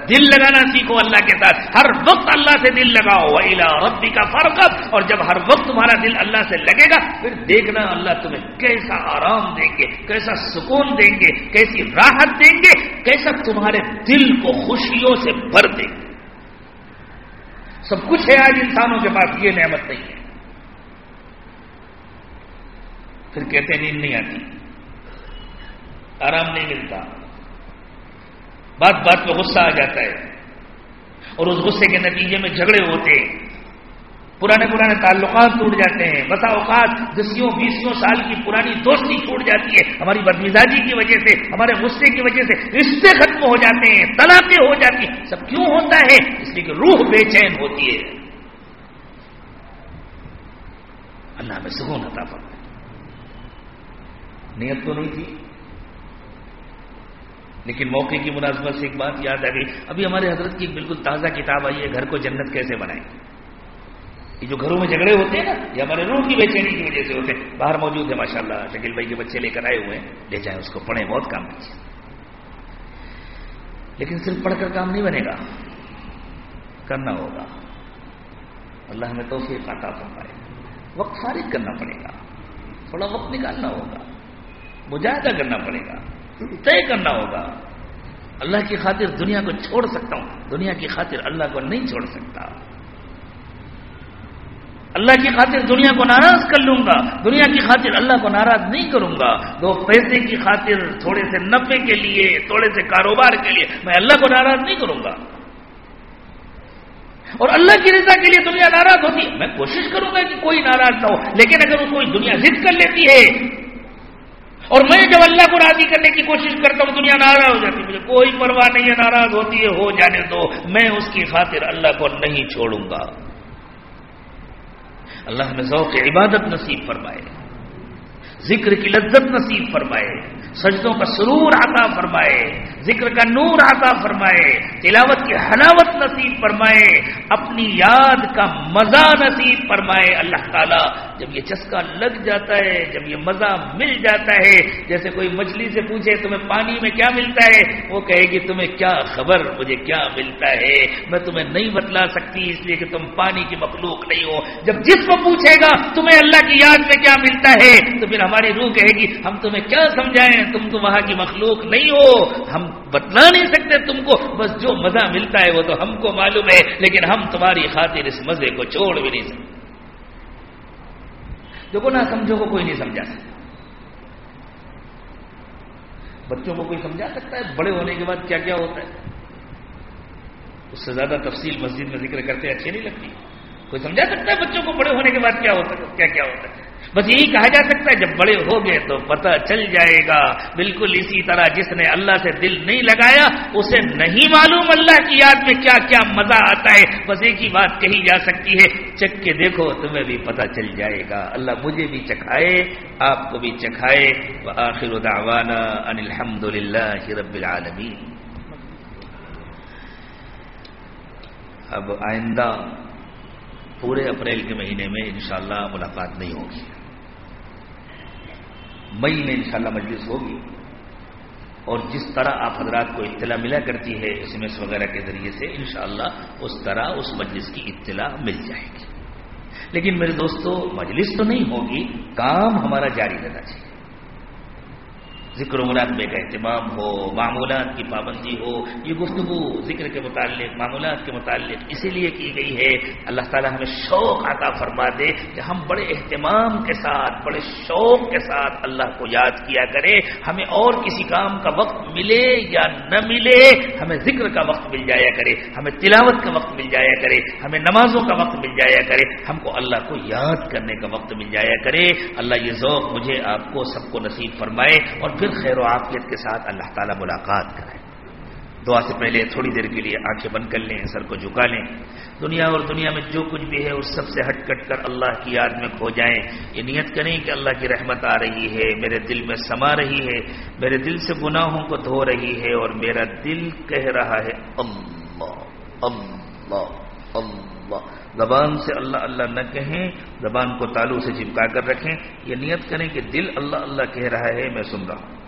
Speaker 1: دل لگانا سیکھو اللہ کے ساتھ۔ ہر وقت اللہ سے دل لگاؤ۔ الا ربی کا فرق اور جب ہر وقت تمہارا دل اللہ سے لگے گا، پھر دیکھنا اللہ تم تمہیں کیسا آرام دیں گے، کیسا سکون دیں گے، کیسی راحت دیں گے، کیسا تمہارے دل کو خوشیوں سے بھر دیں گے۔ سب کچھ ہے آج انسانوں کے پاس، یہ نعمت نہیں ہے۔ پھر کہتے نیند نہیں آتی۔ آرام نہیں ملتا۔ بات بات پہ غصہ آ جاتا ہے۔ اور اس غصے کے نتیجے میں جھگڑے ہوتے ہیں۔ پرانے پرانے تعلقات ٹوٹ جاتے ہیں۔ بسا اوقات دسیوں بیسوں سال کی پرانی دوستی ٹوٹ جاتی ہے۔ ہماری بدمزاجی کی وجہ سے، ہمارے غصے کی وجہ سے رشتے ختم ہو جاتے ہیں، طلاقیں ہو جاتی ہیں۔ سب کیوں ہوتا ہے؟ اس لیے کہ روح بے چین ہوتی ہے۔ اللہ میں سکون عطا فرمائے۔ نیت تو نہیں تھی۔ لیکن موقع کی مناسبت سے ایک بات یاد آ گئی۔ ابھی ہمارے حضرت کی بالکل تازہ کتاب آئی ہے، گھر کو جنت کیسے بنائیں؟ یہ جو گھروں میں جھگڑے ہوتے ہیں نا، یہ ہمارے روح کی بے چینی کی وجہ سے ہوتے ہیں۔ باہر موجود ہے ماشاء اللہ شکیل بھائی کے بچے لے کر آئے ہوئے ہیں۔ لے جائیں، اس کو پڑھیں، بہت کام کیجیے لیکن صرف پڑھ کر کام نہیں بنے گا، کرنا ہوگا۔ اللہ ہمیں توفیق عطا فرمائے۔ وقت فارغ کرنا پڑے گا۔ تھوڑا وقت نکالنا ہوگا۔ مجاہدہ کرنا پڑے گا۔ طے کرنا ہوگا۔ اللہ کی خاطر دنیا کو چھوڑ سکتا ہوں۔ دنیا کی خاطر اللہ کو نہیں چھوڑ سکتا۔ اللہ کی خاطر دنیا کو ناراض کر لوں گا، دنیا کی خاطر اللہ کو ناراض نہیں کروں گا۔ دو پیسے کی خاطر تھوڑے سے نفے کے لیے، تھوڑے سے کاروبار کے لیے میں اللہ کو ناراض نہیں کروں گا۔ اور اللہ کی رضا کے لیے دنیا ناراض ہوتی ہے میں کوشش کروں گا کہ کوئی ناراض نہ ہو، لیکن اگر وہ کوئی دنیا ضد کر لیتی ہے، اور میں جب اللہ کو راضی کرنے کی کوشش کرتا ہوں، دنیا ناراض ہو جاتی مجھے کوئی پرواہ نہیں ہے، ناراض ہوتی ہے، ہو جانے دو، میں اس کی خاطر اللہ کو نہیں چھوڑوں گا۔ اللہ نے ذوق عبادت نصیب فرمائے۔ ذکر کی لذت نصیب فرمائے، سجدوں کا سرور عطا فرمائے، ذکر کا نور عطا فرمائے، تلاوت کی حلاوت نصیب فرمائے، اپنی یاد کا مزہ نصیب فرمائے۔ اللہ تعالیٰ جب یہ چسکا لگ جاتا ہے، جب یہ مزہ مل جاتا ہے، جیسے کوئی مچھلی سے پوچھے تمہیں پانی میں کیا ملتا ہے، وہ کہے گی تمہیں کیا خبر، مجھے کیا ملتا ہے؟ میں تمہیں نہیں بتلا سکتی، اس لیے کہ تم پانی کی مخلوق نہیں ہو۔ جب جس کو پوچھے گا، تمہیں اللہ کی یاد میں کیا ملتا ہے؟ تو پھر ہم ہماری روح کہے گی، ہم تمہیں کیا سمجھائیں؟ تم تو وہاں کی مخلوق نہیں ہو۔ ہم بتلا نہیں سکتے تم کو۔ بس جو مزہ ملتا ہے وہ تو ہم کو معلوم ہے، لیکن ہم تمہاری خاطر اس مزے کو چھوڑ بھی نہیں سکتے۔ دیکھو نہ سمجھو کو کوئی نہیں سمجھا سکتا۔ بچوں کو کوئی سمجھا سکتا ہے؟ بڑے ہونے کے بعد کیا کیا ہوتا ہے؟ اس سے زیادہ تفصیل مسجد میں ذکر کرتے اچھی نہیں لگتی۔ کوئی سمجھا سکتا ہے بچوں کو بڑے ہونے کے بعد کیا ہوتا ہے؟ کیا کیا ہوتا ہے؟ بس یہی کہا جا سکتا ہے، جب بڑے ہو گئے تو پتہ چل جائے گا۔ بالکل اسی طرح جس نے اللہ سے دل نہیں لگایا، اسے نہیں معلوم اللہ کی یاد میں کیا کیا مزہ آتا ہے۔ بس ایک ہی بات کہی جا سکتی ہے چک کے دیکھو، تمہیں بھی پتہ چل جائے گا۔ اللہ مجھے بھی چکھائے، آپ کو بھی چکھائے۔ آخر دعوانا ان الحمد للہ رب العالمین۔ اب آئندہ پورے اپریل کے مہینے میں انشاءاللہ ملاقات نہیں ہوگی۔ مئی میں انشاءاللہ مجلس ہوگی اور جس طرح آپ حضرات کو اطلاع ملا کرتی ہے ایس ایم ایس وغیرہ کے ذریعے سے، انشاءاللہ اس طرح اس مجلس کی اطلاع مل جائے گی۔ لیکن میرے دوستو، مجلس تو نہیں ہوگی، کام ہمارا جاری رہنا چاہیے۔ ذکر و مراقبے کا اہتمام ہو، معمولات کی پابندی ہو، یہ گفتگو ذکر کے متعلق، معمولات کے متعلق اسی لیے کی گئی ہے۔ اللہ تعالیٰ ہمیں شوق عطا فرما دے کہ ہم بڑے اہتمام کے ساتھ، بڑے شوق کے ساتھ اللہ کو یاد کیا کرے۔ ہمیں اور کسی کام کا وقت ملے یا نہ ملے، ہمیں ذکر کا وقت مل جایا کرے، ہمیں تلاوت کا وقت مل جایا کرے، ہمیں نمازوں کا وقت مل جایا کرے، ہم کو اللہ کو یاد کرنے کا وقت مل جایا کرے۔ اللہ یہ ذوق مجھے آپ کو سب کو نصیب فرمائے اور پھر خیر و عافیت کے ساتھ اللہ تعالیٰ ملاقات کرائے دعا سے پہلے تھوڑی دیر کے لیے آنکھیں بند کر لیں، سر کو جھکا لیں۔ دنیا اور دنیا میں جو کچھ بھی ہے، اس سب سے ہٹ کٹ کر اللہ کی یاد میں کھو جائیں۔ یہ نیت کریں کہ اللہ کی رحمت آ رہی ہے، میرے دل میں سما رہی ہے، میرے دل سے گناہوں کو دھو رہی ہے اور میرا دل کہہ رہا ہے اللہ اللہ اللہ۔ زبان سے اللہ اللہ نہ کہیں، زبان کو تالو سے چپکا کر رکھیں۔ یہ نیت کریں کہ دل اللہ اللہ کہہ رہا ہے، میں سن رہا ہوں۔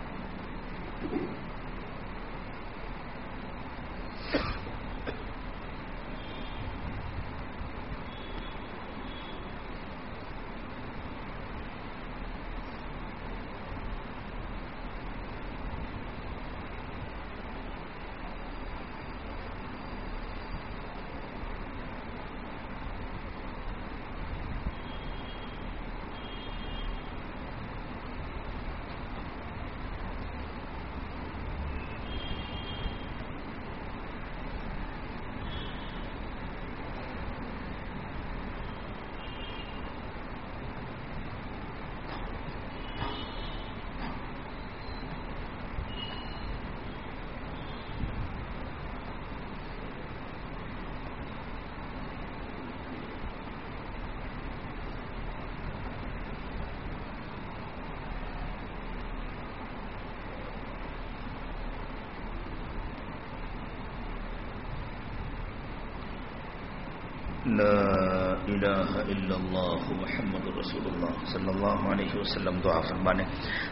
Speaker 1: لا إله إلا الله محمد رسول الله صلى الله عليه وسلم دعا فرمانے.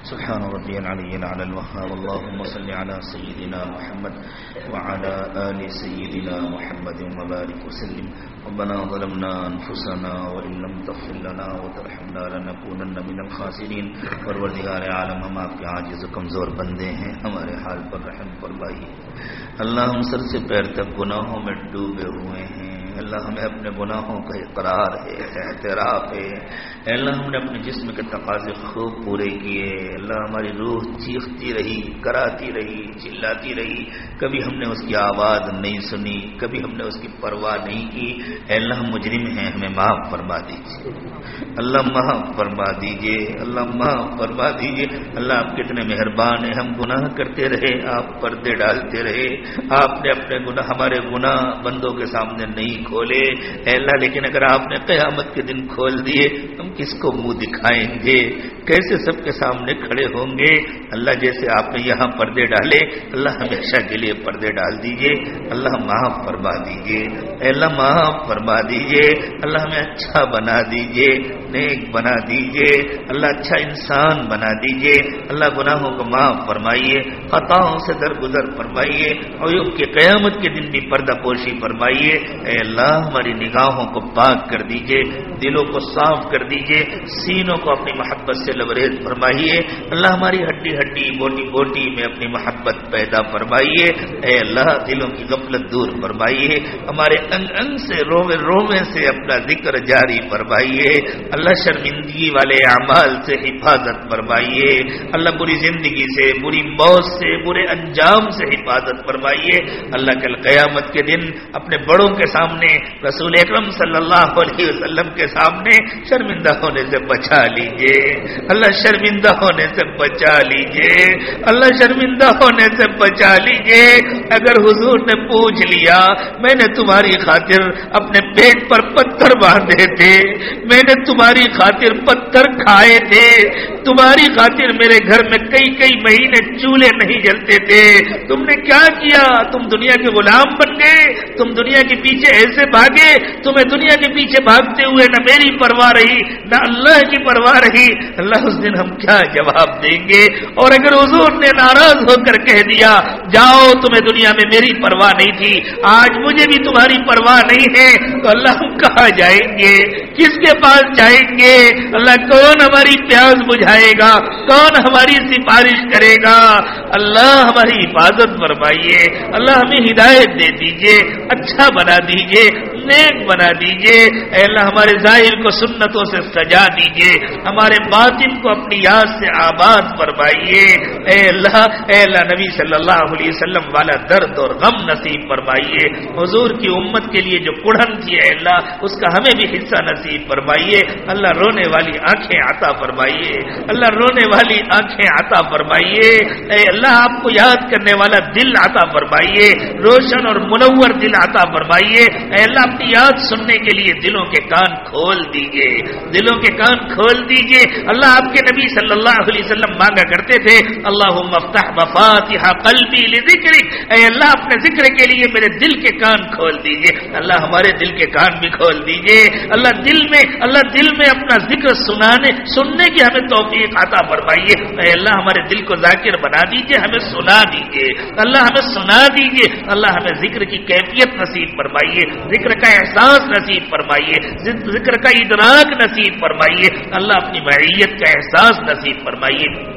Speaker 1: سبحان ربي العلي على الوهاب اللهم صل على سيدنا محمد وعلى آل سيدنا محمد وبارك وسلم. ربنا ظلمنا أنفسنا وإن لم تغفر لنا وترحمنا لنكونن من الخاسرين پروردگار عالم، ہم آپ کے عاجز و کمزور بندے ہیں، ہمارے حال پر رحم فرمائیے. اللہ ہم سر سے پیر تک گناہوں میں ڈوبے ہوئے ہیں اللہ ہمیں اپنے گناہوں کا اقرار ہے اعتراف ہے۔ اللہ، ہم نے اپنے جسم کے تقاضے خوب پورے کیے۔ اللہ، ہماری روح چیختی رہی، کراتی رہی، چلاتی رہی۔ کبھی ہم نے اس کی آواز نہیں سنی، کبھی ہم نے اس کی پرواہ نہیں کی۔ اللہ، ہم مجرم ہیں، ہمیں معاف فرما دیجیے اللہ، معاف فرما دیجیے اللہ، معاف فرما دیجیے اللہ، آپ کتنے مہربان ہیں۔ ہم گناہ کرتے رہے، آپ پردے ڈالتے رہے۔ آپ نے اپنے گناہ، ہمارے گناہ بندوں کے سامنے نہیں کھولے۔ اے اللہ، لیکن اگر آپ نے قیامت کے دن کھول دیے، ہم کس کو منہ دکھائیں گے؟ کیسے سب کے سامنے کھڑے ہوں گے؟ اللہ جیسے آپ نے یہاں پردے ڈالے، اللہ ہمیشہ کے لیے پردے ڈال دیجیے۔ اللہ معاف فرما دیجیے۔ اے اللہ، معاف فرما دیجیے۔ اللہ ہمیں اچھا بنا دیجیے، نیک بنا دیجیے۔ اللہ اچھا انسان بنا دیجیے۔ اللہ گناہوں کو معاف فرمائیے، خطاؤں سے درگزر فرمائیے اور کی قیامت کے دن بھی پردہ پوشی فرمائیے۔ اے اللہ اللہ ہماری نگاہوں کو پاک کر دیجیے، دلوں کو صاف کر دیجیے، سینوں کو اپنی محبت سے لبریز فرمائیے۔ اللہ ہماری ہڈی ہڈی، بوٹی بوٹی میں اپنی محبت پیدا فرمائیے۔ اے اللہ، دلوں کی غفلت دور فرمائیے۔ ہمارے انگ انگ سے روے روے سے اپنا ذکر جاری فرمائیے۔ اللہ شرمندگی والے اعمال سے حفاظت فرمائیے۔ اللہ بری زندگی سے، بری موت سے، برے انجام سے حفاظت فرمائیے۔ اللہ کل قیامت کے دن اپنے بڑوں کے سامنے نے رسول اکرم صلی اللہ علیہ وسلم کے سامنے شرمندہ ہونے سے بچا لیجیے۔ اللہ شرمندہ ہونے سے بچا لیجیے۔ اللہ شرمندہ ہونے سے بچا لیجیے۔ اگر حضور نے پوچھ لیا، میں نے تمہاری خاطر اپنے پیٹ پر پتھر باندھے تھے۔ میں نے تمہاری خاطر پتھر کھائے تھے۔ تمہاری خاطر میرے گھر میں کئی کئی مہینے چولہے نہیں جلتے تھے۔ تم نے کیا کیا؟ تم دنیا کے غلام بن گئے۔ تم دنیا کے پیچھے ایسے بھاگے تمہیں دنیا کے پیچھے بھاگتے ہوئے نہ میری پرواہ رہی، نہ اللہ کی پرواہ رہی۔ اللہ اس دن ہم کیا جواب دیں گے؟ اور اگر حضور نے ناراض ہو کر کہہ دیا، جاؤ، تمہیں دنیا میں میری پرواہ نہیں تھی، آج مجھے بھی تمہاری پرواہ نہیں ہے، تو اللہ ہم کہاں جائیں گے؟ کس کے پاس جائیں گے؟ اللہ کون ہماری پیاس بجھائے گا؟ کون ہماری سفارش کرے گا؟ اللہ ہماری حفاظت فرمائیے، اللہ ہمیں ہدایت دے دیجیے اچھا بنا دیجیے نیک بنا دیجیے۔ اے اللہ، ہمارے ظاہر کو سنتوں سے سجا دیجیے۔ ہمارے باطن کو اپنی یاد سے آباد فرمائیے۔ اے اللہ اے اللہ، نبی صلی اللہ علیہ وسلم والا درد اور غم نصیب فرمائیے۔ حضور کی امت کے لیے جو کڑھن تھی، اے اللہ، اس کا ہمیں بھی حصہ نصیب فرمائیے۔ اللہ رونے والی آنکھیں عطا فرمائیے۔ اللہ رونے والی آنکھیں عطا فرمائیے۔ اے اللہ، آپ کو یاد کرنے والا دل عطا فرمائیے۔ روشن اور منور دل عطا فرمائیے۔ اے اللہ، اپنی یاد سننے کے لیے دلوں کے کان کھول دیجیے دلوں کے کان کھول دیجیے اللہ آپ کے نبی صلی اللہ علیہ وسلم مانگا کرتے تھے اللہ مفتح مفاتحہ قلبی لذکر اے اللہ، اپنے ذکر کے لیے میرے دل کے کان کھول دیجیے اللہ، ہمارے دل کے کان بھی کھول دیجیے اللہ، دل میں، اللہ، دل میں اپنا ذکر سنانے، سننے کی ہمیں توفیق عطا فرمائیے۔ اے اللہ، ہمارے دل کو ذاکر بنا دیجیے ہمیں سنا دیجیے اللہ، ہمیں سنا دیجیے اللہ، ہمیں ذکر کی کیفیت نصیب فرمائیے۔ ذکر کا احساس نصیب فرمائیے، ذکر کا ادراک نصیب فرمائیے، اللہ اپنی معیت کا احساس نصیب فرمائیے۔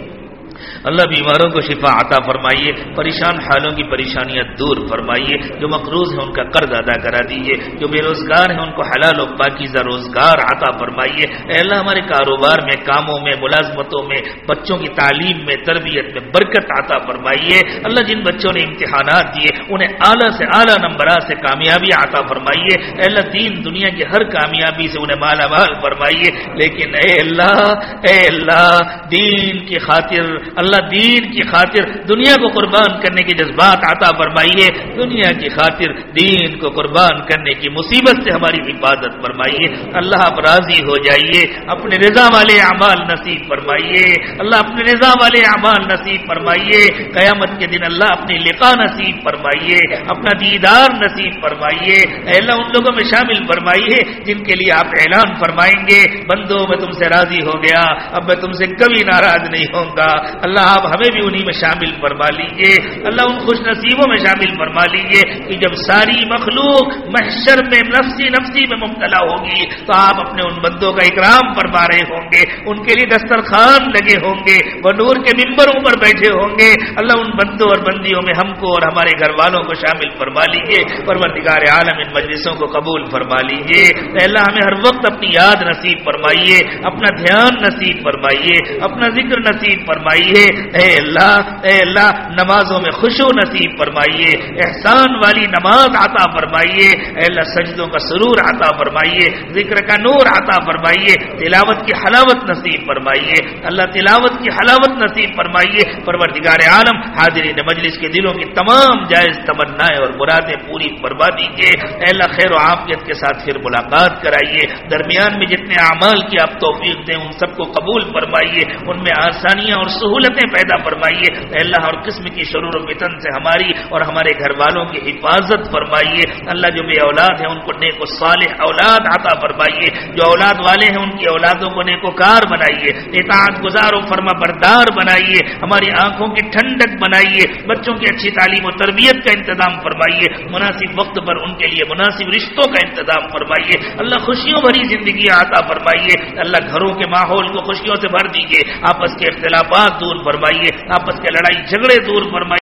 Speaker 1: اللہ بیماروں کو شفا عطا فرمائیے، پریشان حالوں کی پریشانیاں دور فرمائیے، جو مقروض ہیں ان کا قرض ادا کرا دیجیے، جو بے روزگار ہیں ان کو حلال و پاکیزہ روزگار عطا فرمائیے۔ اے اللہ، ہمارے کاروبار میں، کاموں میں، ملازمتوں میں، بچوں کی تعلیم میں، تربیت میں برکت عطا فرمائیے۔ اللہ، جن بچوں نے امتحانات دیے، انہیں اعلیٰ سے اعلیٰ نمبرات سے کامیابی عطا فرمائیے۔ اے اللہ، دین دنیا کی ہر کامیابی سے انہیں مالا مال فرمائیے۔ لیکن اے اللہ اے اللہ، دین کی خاطر اللہ اللہ دین کی خاطر دنیا کو قربان کرنے کے جذبات عطا فرمائیے۔ دنیا کی خاطر دین کو قربان کرنے کی مصیبت سے ہماری حفاظت فرمائیے۔ اللہ آپ راضی ہو جائیے۔ اپنے رضا والے اعمال نصیب فرمائیے۔ اللہ اپنے رضا والے اعمال نصیب فرمائیے۔ قیامت کے دن اللہ اپنی لقا نصیب فرمائیے۔ اپنا دیدار نصیب فرمائیے۔ اللہ ان لوگوں میں شامل فرمائیے جن کے لیے آپ اعلان فرمائیں گے۔ بندو میں تم سے راضی ہو گیا۔ اب میں تم سے کبھی ناراض نہیں ہوں گا۔ اللہ آپ ہمیں بھی انہی میں شامل فرما لیجیے اللہ ان خوش نصیبوں میں شامل فرما لیجیے کہ جب ساری مخلوق محشر میں نفسی نفسی میں مبتلا ہوگی، تو آپ اپنے ان بندوں کا اکرام فرما رہے ہوں گے، ان کے لیے دسترخوان لگے ہوں گے، وہ نور کے ممبروں پر بیٹھے ہوں گے۔ اللہ ان بندوں اور بندیوں میں ہم کو اور ہمارے گھر والوں کو شامل فرما لیجیے پروردگار عالم، ان مجلسوں کو قبول فرما لیجیے اللہ، ہمیں ہر وقت اپنی یاد نصیب فرمائیے، اپنا دھیان نصیب فرمائیے، اپنا ذکر نصیب فرمائیے۔ اے اللہ اے اللہ، نمازوں میں خوشو نصیب فرمائیے، احسان والی نماز عطا فرمائیے، اے اللہ، سجدوں کا سرور عطا فرمائیے، ذکر کا نور عطا فرمائیے، تلاوت کی حلاوت نصیب فرمائیے، اللہ، تلاوت کی حلاوت نصیب فرمائیے، پروردگار عالم، حاضرین مجلس کے دلوں کی تمام جائز تمنائیں اور مرادیں پوری فرما دیجیے، اے اللہ، خیر و عافیت کے ساتھ پھر ملاقات کرائیے، درمیان میں جتنے اعمال کی آپ توفیق دیں، ان سب کو قبول فرمائیے، ان میں آسانیاں اور سہولت سہولتیں پیدا فرمائیے۔ اللہ اور قسم کی شرور و فتن سے ہماری اور ہمارے گھر والوں کی حفاظت فرمائیے۔ اللہ، جو بے اولاد ہیں، ان کو نیک و صالح اولاد عطا فرمائیے۔ جو اولاد والے ہیں، ان کی اولادوں کو نیک و کار بنائیے۔ اطاعت گزار و فرما بردار بنائیے۔ ہماری آنکھوں کی ٹھنڈک بنائیے۔ بچوں کی اچھی تعلیم و تربیت کا انتظام فرمائیے۔ مناسب وقت پر ان کے لیے مناسب رشتوں کا انتظام فرمائیے۔ اللہ، خوشیوں بھری زندگی عطا فرمائیے۔ اللہ، گھروں کے ماحول کو خوشیوں سے بھر دیجیے۔ آپس کے اختلافات دور فرمائیے آپس کے لڑائی جھگڑے دور فرمائیے۔